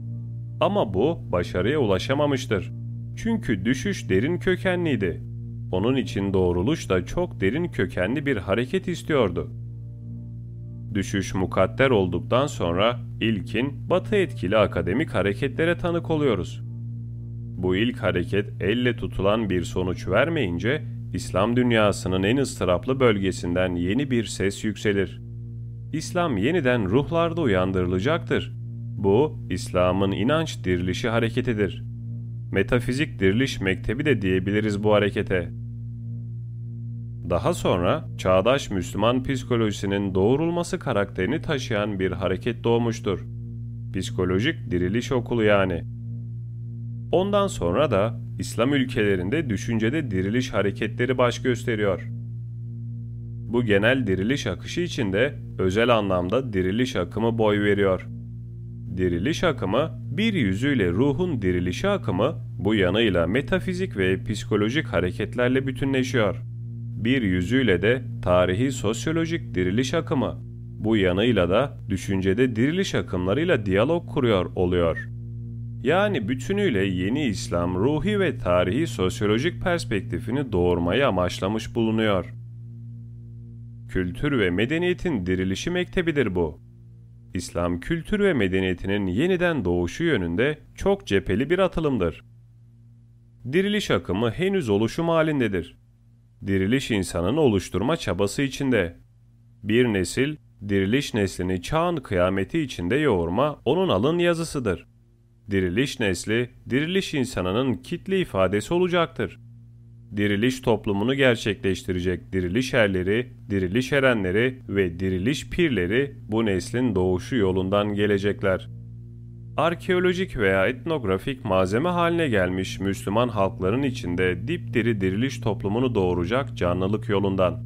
Ama bu başarıya ulaşamamıştır. Çünkü düşüş derin kökenliydi. Onun için doğruluş da çok derin kökenli bir hareket istiyordu. Düşüş mukadder olduktan sonra ilkin batı etkili akademik hareketlere tanık oluyoruz. Bu ilk hareket elle tutulan bir sonuç vermeyince İslam dünyasının en ıstıraplı bölgesinden yeni bir ses yükselir. İslam yeniden ruhlarda uyandırılacaktır. Bu İslam'ın inanç dirilişi hareketidir. Metafizik diriliş mektebi de diyebiliriz bu harekete. Daha sonra çağdaş Müslüman psikolojisinin doğrulması karakterini taşıyan bir hareket doğmuştur. Psikolojik diriliş okulu yani. Ondan sonra da İslam ülkelerinde düşüncede diriliş hareketleri baş gösteriyor. Bu genel diriliş akışı içinde özel anlamda diriliş akımı boy veriyor. Diriliş akımı bir yüzüyle ruhun dirilişi akımı bu yanıyla metafizik ve psikolojik hareketlerle bütünleşiyor. Bir yüzüyle de tarihi sosyolojik diriliş akımı bu yanıyla da düşüncede diriliş akımlarıyla diyalog kuruyor oluyor. Yani bütünüyle yeni İslam ruhi ve tarihi sosyolojik perspektifini doğurmayı amaçlamış bulunuyor. kültür ve medeniyetin dirilişi mektebidir bu. İslam kültür ve medeniyetinin yeniden doğuşu yönünde çok cepheli bir atılımdır. Diriliş akımı henüz oluşum halindedir. Diriliş insanın oluşturma çabası içinde. Bir nesil, diriliş neslini çağın kıyameti içinde yoğurma onun alın yazısıdır. Diriliş nesli, diriliş insanının kitle ifadesi olacaktır. Diriliş toplumunu gerçekleştirecek diriliş erleri, diriliş erenleri ve diriliş pirleri bu neslin doğuşu yolundan gelecekler. Arkeolojik veya etnografik malzeme haline gelmiş Müslüman halkların içinde dipdiri diriliş toplumunu doğuracak canlılık yolundan.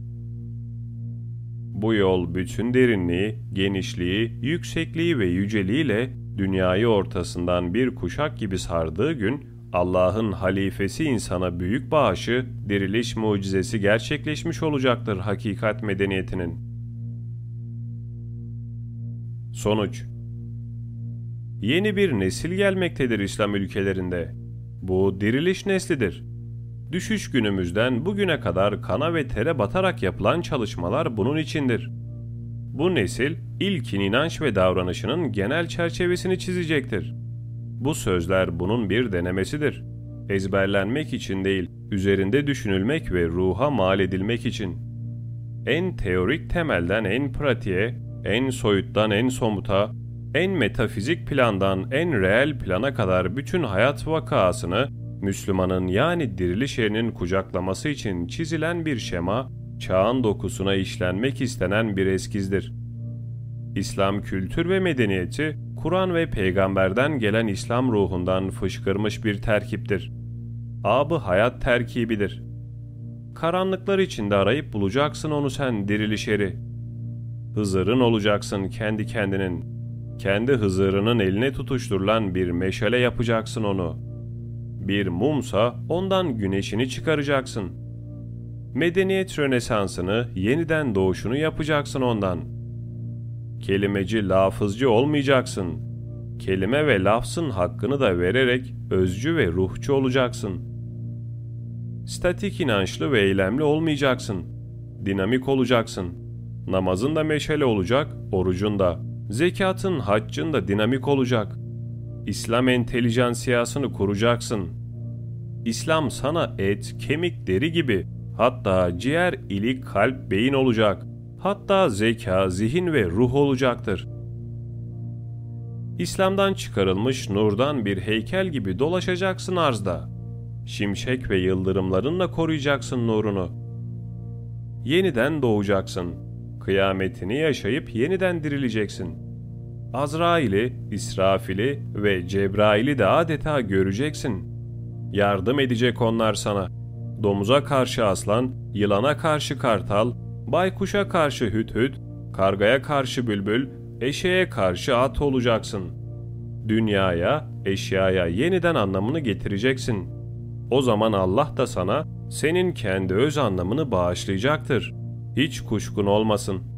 Bu yol bütün derinliği, genişliği, yüksekliği ve yüceliğiyle dünyayı ortasından bir kuşak gibi sardığı gün Allah'ın halifesi insana büyük bağışı, diriliş mucizesi gerçekleşmiş olacaktır hakikat medeniyetinin. Sonuç Yeni bir nesil gelmektedir İslam ülkelerinde. Bu diriliş neslidir. Düşüş günümüzden bugüne kadar kana ve tere batarak yapılan çalışmalar bunun içindir. Bu nesil ilkin inanç ve davranışının genel çerçevesini çizecektir. Bu sözler bunun bir denemesidir. Ezberlenmek için değil, üzerinde düşünülmek ve ruha mal edilmek için. En teorik temelden en pratiğe, en soyuttan en somuta, en metafizik plandan en reel plana kadar bütün hayat vakasını Müslümanın yani diriliş erinin kucaklaması için çizilen bir şema, çağın dokusuna işlenmek istenen bir eskizdir. İslam kültür ve medeniyeti, Kur'an ve peygamberden gelen İslam ruhundan fışkırmış bir terkiptir. Abı hayat terkibidir. Karanlıklar içinde arayıp bulacaksın onu sen diriliş eri. Hızırın olacaksın kendi kendinin. Kendi Hızırının eline tutuşturulan bir meşale yapacaksın onu. Bir mumsa ondan güneşini çıkaracaksın. Medeniyet rönesansını, yeniden doğuşunu yapacaksın ondan. Kelimeci, lafızcı olmayacaksın. Kelime ve lafzın hakkını da vererek özcü ve ruhçu olacaksın. Statik inançlı ve eylemli olmayacaksın. Dinamik olacaksın. Namazın da meşale olacak, orucun da.'' Zekatın, haccın da dinamik olacak. İslam entelijansiyasını kuracaksın. İslam sana et, kemik, deri gibi hatta ciğer, ilik, kalp, beyin olacak. Hatta zeka, zihin ve ruh olacaktır. İslam'dan çıkarılmış nurdan bir heykel gibi dolaşacaksın arzda. Şimşek ve yıldırımlarınla koruyacaksın nurunu. Yeniden doğacaksın.'' Kıyametini yaşayıp yeniden dirileceksin. Azrail'i, İsrafil'i ve Cebrail'i de adeta göreceksin. Yardım edecek onlar sana. Domuza karşı aslan, yılana karşı kartal, baykuşa karşı hüthüt, kargaya karşı bülbül, eşeğe karşı at olacaksın. Dünyaya, eşyaya yeniden anlamını getireceksin. O zaman Allah da sana senin kendi öz anlamını bağışlayacaktır.'' hiç kuşkun olmasın.''